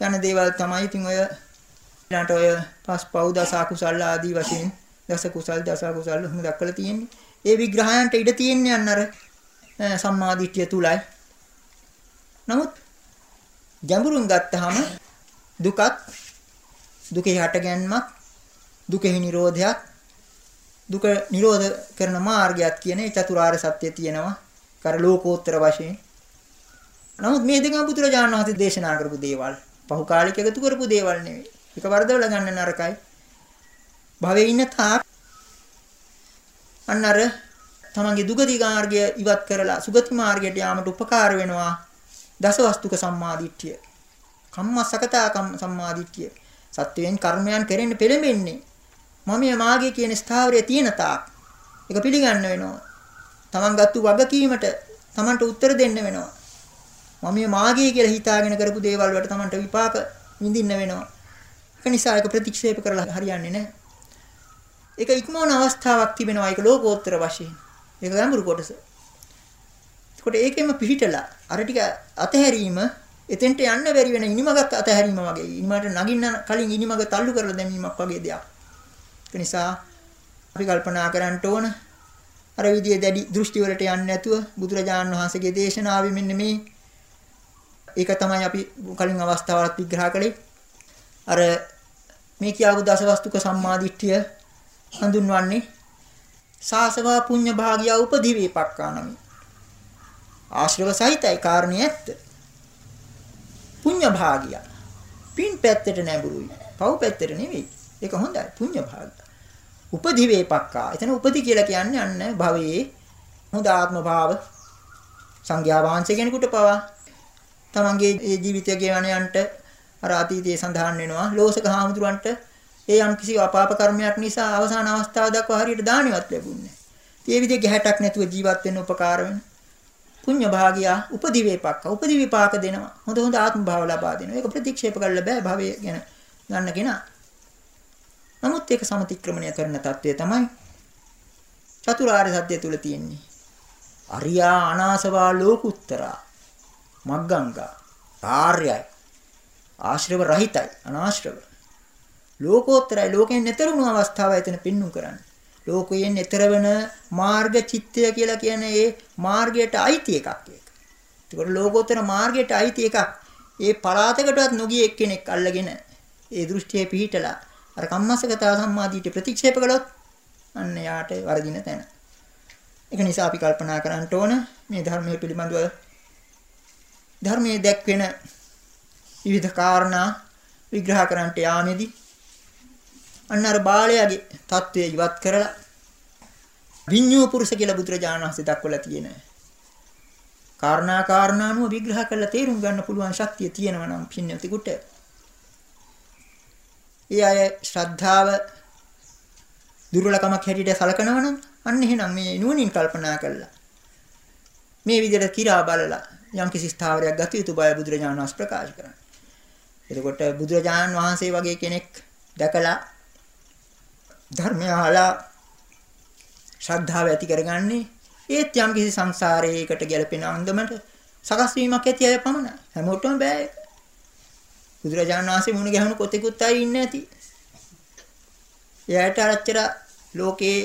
S1: යන දේවල් තමයි ඉතින් ඔය ඊළඟට ඔය පස් පව් දස අකුසල් ආදී වශයෙන් දස කුසල් දස කුසල් එහෙම දක්වලා තියෙන්නේ. ඒ විග්‍රහයන්ට ඉඩ තියෙන්නේ අන්න අර සම්මාදිට්ඨිය තුලයි. නමුත් ගැඹුරුන් ගත්තාම දුකත් දුකේ හටගැන්මක් දුකෙහි නිරෝධයක් දුක නිරෝධ කරන මාර්ගයක් කියන ඒ චතුරාර්ය සත්‍ය තියෙනවා. කර ලෝකෝත්තර වශයෙන්. නමුත් මේ දෙකම බුදුරජාණන් වහන්සේ දේශනා කරපු දේවල්. පහු කාලික එකතු කරපු දේවල් නෙවෙයි. ඒක වරදවල ගන්න නරකයි. භවයේ ඉන්න තාක් අන්න අර තමන්ගේ දුගති මාර්ගය ඉවත් කරලා සුගති මාර්ගයට යාමට උපකාර වෙනවා දසවස්තුක සම්මාදිට්ඨිය. කම්මසකතා කම් සම්මාදිට්ඨිය. සත්වයෙන් කර්මයන් කෙරෙන්න පෙළඹෙන්නේ. මම මාගේ කියන ස්ථාවරයේ තියෙන තාක්. ඒක පිළිගන්න වෙනවා. තමන් ගත්තු වගකීමට තමන්ට උත්තර දෙන්න වෙනවා. මම මාගේ කියලා හිතාගෙන කරපු දේවල් වලට තමන්ට විපාක විඳින්න වෙනවා. ඒක නිසා ඒක ප්‍රතික්ෂේප කරලා හරියන්නේ නැහැ. ඒක ඉක්මවන අවස්ථාවක් තිබෙනවා ඒක ලෝකෝත්තර වශයෙන්. ඒක ගැඹුරු කොටස. ඒකට ඒකෙම පිහිටලා අර ටික අතහැරීම එතෙන්ට යන්න බැරි වෙන ඉනිමගක් අතහැරීම වගේ. ඉනිමට නගින්න කලින් ඉනිමග තල්ලු කරලා දැමීමක් වගේ දෙයක්. ඒ නිසා අපි කල්පනා කරන්න ඕන අර විදිහේ දැඩි දෘෂ්ටි වලට යන්නේ නැතුව බුදුරජාණන් වහන්සේගේ දේශනාවෙ මෙන්න මේ ඒක තමයි අපි කලින් අවස්ථාවලත් විග්‍රහ කළේ. අර මේ කියාපු දසවස්තුක සම්මාදිට්ඨිය හඳුන්වන්නේ සාසවා පුඤ්ඤ භාගිය උපදි වේපක්කානමි. ආශ්‍රව සහිතයි කාරණේ ඇත්ත. පුඤ්ඤ භාගිය. පින් පැත්තට නැඹුරුයි. පව් පැත්තට නෙවෙයි. ඒක හොඳයි. පුඤ්ඤ භාගිය. උපදි වේපක්කා. එතන උපදි කියලා කියන්නේ අන්න භවයේ හොඳ ආත්ම භාව සංඥා වහන්සේ කෙනෙකුට පවා තමන්ගේ ජීවිතය ගෙවණයන්ට අර අතීතයේ සඳහන් වෙනවා ලෝසක හාමුදුරන්ට ඒ යම් කිසි අපාප කර්මයක් නිසා අවසාන අවස්ථාව දක්වා හරියට දානෙවත් ලැබුණේ නැහැ. ඒ විදිහේ ගැහැටක් නැතුව ජීවත් වෙන්න උපකාර වෙන පුඤ්ඤ භාගියා උපදි වේපක්ක උපදි විපාක දෙනවා. හොඳ හොඳ ආත්ම භාව ලබා දෙනවා. ඒක ප්‍රතික්ෂේප කරන්න බෑ භවය ගැන ගන්න කෙනා. නමුත් ඒක සමතික්‍රමණය කරන తත්වය තමයි චතුරාර්ය සත්‍ය තුල තියෙන්නේ. අරියා අනාසවා ලෝකුත්තරා මග්ගංගා ආර්යයි ආශ්‍රව රහිතයි අනාශ්‍රව ලෝකෝත්තරයි ලෝකෙන් ඈතර වුණු අවස්ථාව එතන පින්නුම් කරන්නේ ලෝකයෙන් ඈතර වෙන මාර්ග චිත්තය කියලා කියන්නේ ඒ මාර්ගයට අයිති එකක් ඒක. ඒකට ලෝකෝත්තර මාර්ගයට අයිති එකක්. ඒ පරාතකටවත් නොගිය එක්කෙනෙක් අල්ලගෙන ඒ දෘෂ්ටියේ පිහිටලා අර කම්මස්සගතා සම්මාදීට ප්‍රතික්ෂේප කළොත් අන්න යාට වරදින තැන. ඒක නිසා අපි කල්පනා කරන්න ඕන මේ ධර්මයේ පිළිබඳව ධර්මයේ දැක්වෙන විවිධ කාරණා විග්‍රහ කරන්නට යාමේදී අන්න අර බාලයාගේ தત્ත්වය ඉවත් කරලා විඤ්ඤෝ පුරුෂ කියලා බුදුරජාණන් වහන්සේ දක්වලා තියෙන කාරණා කාරණානුව විග්‍රහ කරලා තේරුම් ගන්න පුළුවන් ශක්තිය තියෙනවා නම් පින්නතිකුට ඒ අය ශ්‍රද්ධාව දුර්වලකමක් හැටියට සලකනවා නම් අන්න එහෙනම් මේ නුවණින් කල්පනා කළා මේ විදිහට කිරා බලලා යම්කිසි ස්ථාවරයක් ගත යුතු බය බුදුරජාණන් වහන්සේ ප්‍රකාශ කරනවා. එතකොට බුදුරජාණන් වහන්සේ වගේ කෙනෙක් දැකලා ධර්මය අහලා ශ්‍රද්ධාව ඇති කරගන්නේ ඒත් යම්කිසි සංසාරයකට ගැලපෙන අන්දමට සකස් වීමක් ඇති අය පමණයි. හැමෝටම බෑ ඒක. බුදුරජාණන් වහන්සේ මුණ ගැහුණු කොතෙකුත් අය ඉන්නේ නැති. එයාට අරච්චර ලෝකේ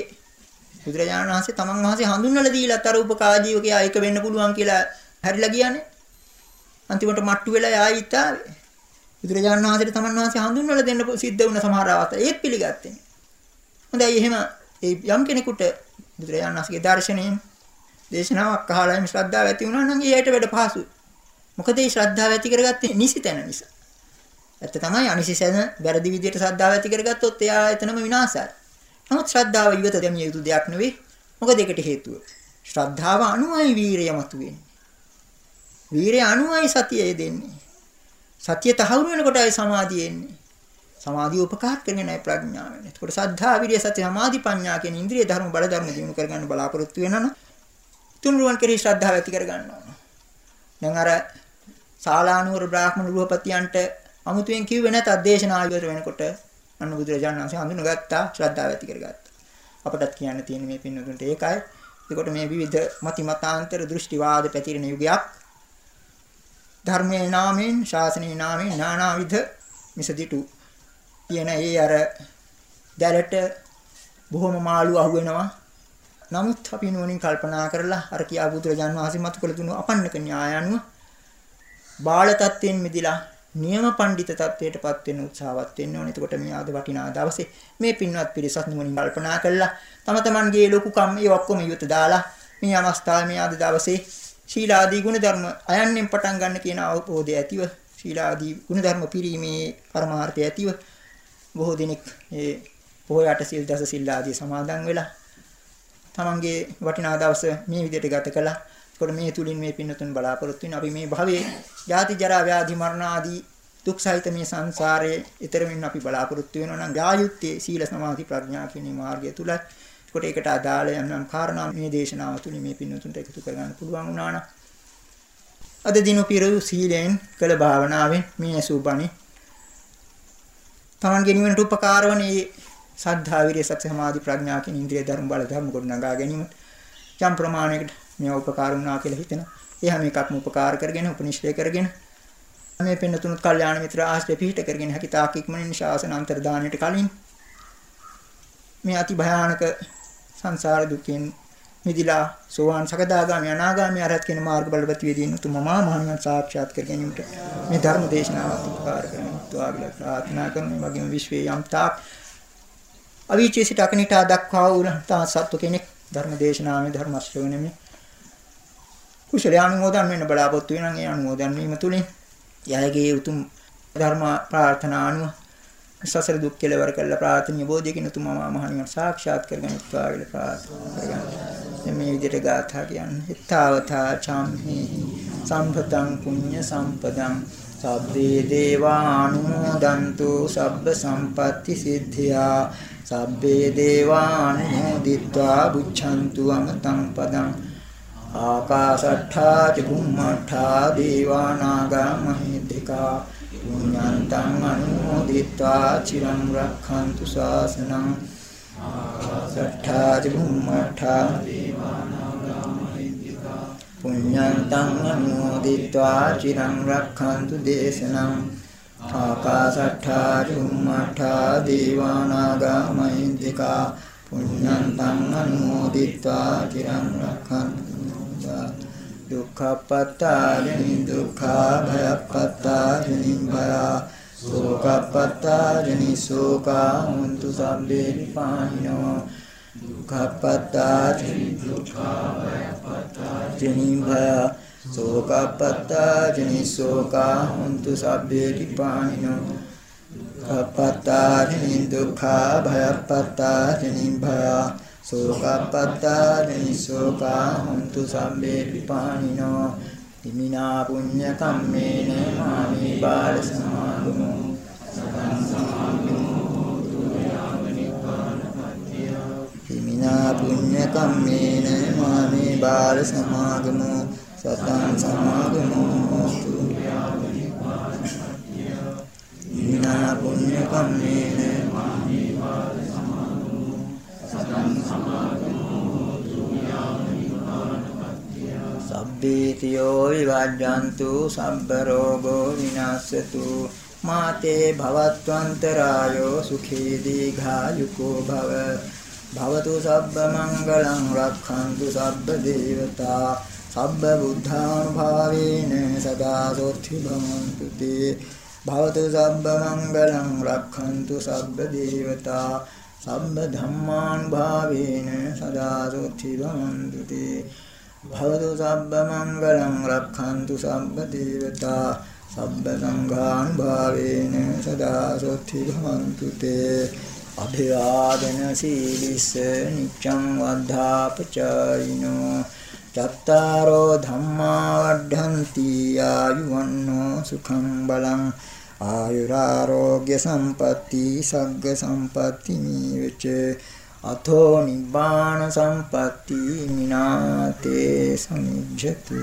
S1: බුදුරජාණන් වහන්සේ තමන් වහන්සේ හඳුන්වලා දීලා අතර උපකාජීවකයා එක වෙන්න පුළුවන් කියලා හැරිලා ගියානේ. අන්තිමට මට්ටු වෙලා ආයිත් ආවේ. බුදුරජාණන් වහන්සේට තමන් වහන්සේ හඳුන්වලා දෙන්න සිද්ධ වුණ සමහර අවස්ථා ඒත් පිළිගත්තේ නෑ. හොඳයි එහෙම ඒ යම් කෙනෙකුට බුදුරජාණන් වහන්සේගේ දර්ශනයෙන් දේශනාවක් අහලා එම් ශ්‍රද්ධාව ඇති වුණා නම් ඊයට වැඩ පහසුයි. මොකද ඒ ශ්‍රද්ධාව ඇති කරගත්තේ නිසි තැන නිසා. ඇත්ත තමයි අනිසිසෙන වැරදි විදියට ශ්‍රද්ධාව ඇති කරගත්තොත් එයා එතනම විනාශයි. නමුත් ශ්‍රද්ධාව ඉවත දෙමිය යුතු දෙයක් නෙවෙයි. මොකද ඒකට හේතුව. ශ්‍රද්ධාව අනුවයි වීරිය මතුවෙන්නේ. වීරිය අනුවයි සතිය දෙන්නේ. සතිය තහවුරු වෙනකොටයි සමාධිය එන්නේ. සමාධිය උපකාර කරගෙනයි ප්‍රඥාව වෙන්නේ. එතකොට සද්ධා විරිය සති සමාධි ප්‍රඥා කියන ඉන්ද්‍රිය ධර්ම බල ධර්ම දිනු කරගන්න බලාපොරොත්තු වෙනවා තුන්රුවන් කෙරෙහි ශ්‍රද්ධාව ඇති කරගන්නවා. දැන් අර ශාලානුවර බ්‍රාහ්මණ ගෘහපතියන්ට අමුතුවෙන් කිව්වේ නැත අධේශනා ඉවර වෙනකොට අන්න බුදුරජාණන් වහන්සේ හඳුනගත්තා ශ්‍රද්ධාව ඇති කරගත්තා. අපටත් කියන්න තියෙන මේ පින්නතුන්ට ඒකයි. එතකොට මේ විවිධ මති මතාන්තර දෘෂ්ටිවාද පැතිරෙන යුගයක් ධර්මයේ නාමයෙන් ශාසනයේ නාමයෙන් නානාවිධ මිසදිටු කියන ඒ අර දැලට බොහොම මාළු අහුවෙනවා. නමුත් අපි නුවණින් කල්පනා කරලා අර කියා බුදුරජාන් වහන්සේ මතු කළ දුණු අපන්නක න්‍යාය අනුව බාල තත්ත්වෙන් මිදිලා නියම පඬිත තත්ත්වයටපත් වෙන්න උත්සාහවත් වෙන්න ඕනේ. එතකොට මේ ආද වටිනා දවසේ මේ පින්වත් පිරිසත් නුවණින් කල්පනා කළා තම තමන්ගේ ලොකුකම් ඒ ඔක්කොම ඉවත දාලා මේ අවස්ථාවේ මේ ආද දවසේ ශීලාදී ගුණධර්ම අයන්නෙන් පටන් ගන්න කියන අවබෝධය ඇතිව ශීලාදී ගුණධර්ම පිරීමේ පරමාර්ථය ඇතිව බොහෝ දිනක් ඒ පොහොයට සිල් දස සිල් ආදී සමාදන් වෙලා තමන්ගේ වටිනා දවස මේ විදිහට ගත කළා. ඒකට මේ තුලින් මේ පින්නතුන් බලාපොරොත්තු වෙන අපි මේ භවයේ ජාති ජරා ව්‍යාධි මරණ ආදී දුක් සහිත මේ සංසාරයේ ඊතර වෙන්න අපි බලාපොරොත්තු වෙනවා නම් ගායුත්තේ සීල සමාධි ප්‍රඥා කියන මාර්ගය තුල ඒකට ඒකට අදාළ යම් යම් කාරණා මේ දේශනාව තුලින් මේ පින්නතුන්ට එකතු කරගන්න පුළුවන් වුණා නම් අද දින පිරු සීලෙන් කළ භාවනාවෙන් මේ අසුබණි තමන්ගේ නිවනට උපකාර වන මේ සද්ධා විරිය සත්‍ය සමාධි ප්‍රඥා කියන ඉන්ද්‍රිය ධර්ම බල ධර්ම කොට නගා ගැනීම යම් ප්‍රමාණයකට මේ උපකාර වුණා කියලා හිතෙනවා. ඒ හැම එකක්ම උපකාර කරගෙන උපනිශ්‍රය කරගෙන මේ පෙන්න තුනුත් කල්යාණ මිත්‍ර ආශ්‍රය පිහිට කරගෙන හැකි තාක් ඉක්මනින් ශාසන අන්තර් දාණයට කලින් මේ අති භයානක සංසාර දුකෙන් මිදිලා සෝවාන් සකදාගාමි අනාගාමි අරහත් කියන මාර්ග බලපති වේදීන් උතුමමා මහණන් සාක්ෂාත් කර ගැනීමට මේ ධර්ම දේශනාවත් උපකාර කරනවා තුආගල ප්‍රාර්ථනා කරන මේ වගේම විශ්වයේ යම් තාක් අවීචී සිට අකනිටා දක්වා වූ තා සත්ව කෙනෙක් ධර්ම දේශනාවේ ධර්ම ශ්‍රවණෙමි කුසල අනුමෝදන් වෙන්න බලාපොරොත්තු වෙනන් ඒ අනුමෝදන් වීම තුලින් යයගේ උතුම් ධර්ම ප්‍රාර්ථනා අනුව සසර දුක් කෙලවර කළා ප්‍රාර්ථනීය බෝධියකින් උතුමා මහණියන් සාක්ෂාත් කරගනිත්වා කියලා ප්‍රාර්ථනා කරගන්න. මේ විදිහට ගාථා කියන්නේ. හිතාවතා චම්හි සම්පතං පුඤ්ඤ සම්පදං සබ්බේ දේවානුමෝදන්තු සබ්බ සම්පatti සිද්ධියා සබ්බේ දේවානුමෝදිත්වා බුච්ඡන්තු අමතං පදං ආකාශට්ඨා චුම්මට්ඨා දේවානාගා මහිද්దికා පුඤ්ඤන්තං අනුමෝදිත්වා චිරං රක්ඛන්තු ශාසනං ආකාශට්ඨා චුම්මට්ඨා පුඤ්ඤන්තං අනුමෝදිत्वा චිරං රක්ඛන්තු දේශනං ආකාශට්ඨා චුම්මට්ඨා දීවානාගා මහින්దికා පුඤ්ඤන්තං අනුමෝදිत्वा චිරං රක්ඛන්තු දුක්ඛපත්තානි දුක්ඛා භයපත්තානි භය සෝකපත්තානි සෝකා මුන්තු සම්බේ නිපාඤ්ඤෝ දුක්ඛපත්තානි දුක්ඛා භයපත්තානි භය සෝකපත්තානි සෝකා මුන්තු සම්බේ විපානිනෝ දුක්ඛපත්තානි දුක්ඛා භයපත්තානි භය සෝකප්පත්තා නිසෝකා හුන්තු සම්බේ විපානිනෝ ඉමිනා පුඤ්ඤ කම්මේන මාමේ බාල සමාගමු ඉමිනා පුඤ්ඤ කම්මේන මාමේ බාල සමාගමු සතං සමාගමු ඉමිනා පුඤ්ඤ කම්මේන මාමේ බාල සබ්බීතියෝ විවජ්ජන්තු සබ්බ රෝගෝ විනාශතු මාතේ භවත්වන්තරායෝ සුඛී දීඝායුකෝ භව භවතු සබ්බ මංගලං රක්ඛන්තු සබ්බ දේවතා සබ්බ බුද්ධානුභාවේන සදා සොත්ති භවන්තු තේ භවතු සබ්බ මංගලං රක්ඛන්තු සබ්බ දේවතා සබ්බ ධම්මානුභාවේන සදා සොත්ති භවන්තු තේ භවතු සබ්බ මංගලං රක්ඛන්තු සබ්බ දේවතා සබ්බ සංඝානුභාවේන සදා සොත්ති භවන්තු තේ අභිවාදන සීලිස නිච්ඡං වද්ධාපචායිනෝ චත්තාරෝ ධම්මා වඩ්ඩಂತಿ ආයුවන්නෝ සුඛං බලං ආයුරාෝග්‍ය සම්පatti සග්ග සම්පatti නීවච අතෝ නිබ්බාන සම්පatti මිනාතේ සමිජ්ජතු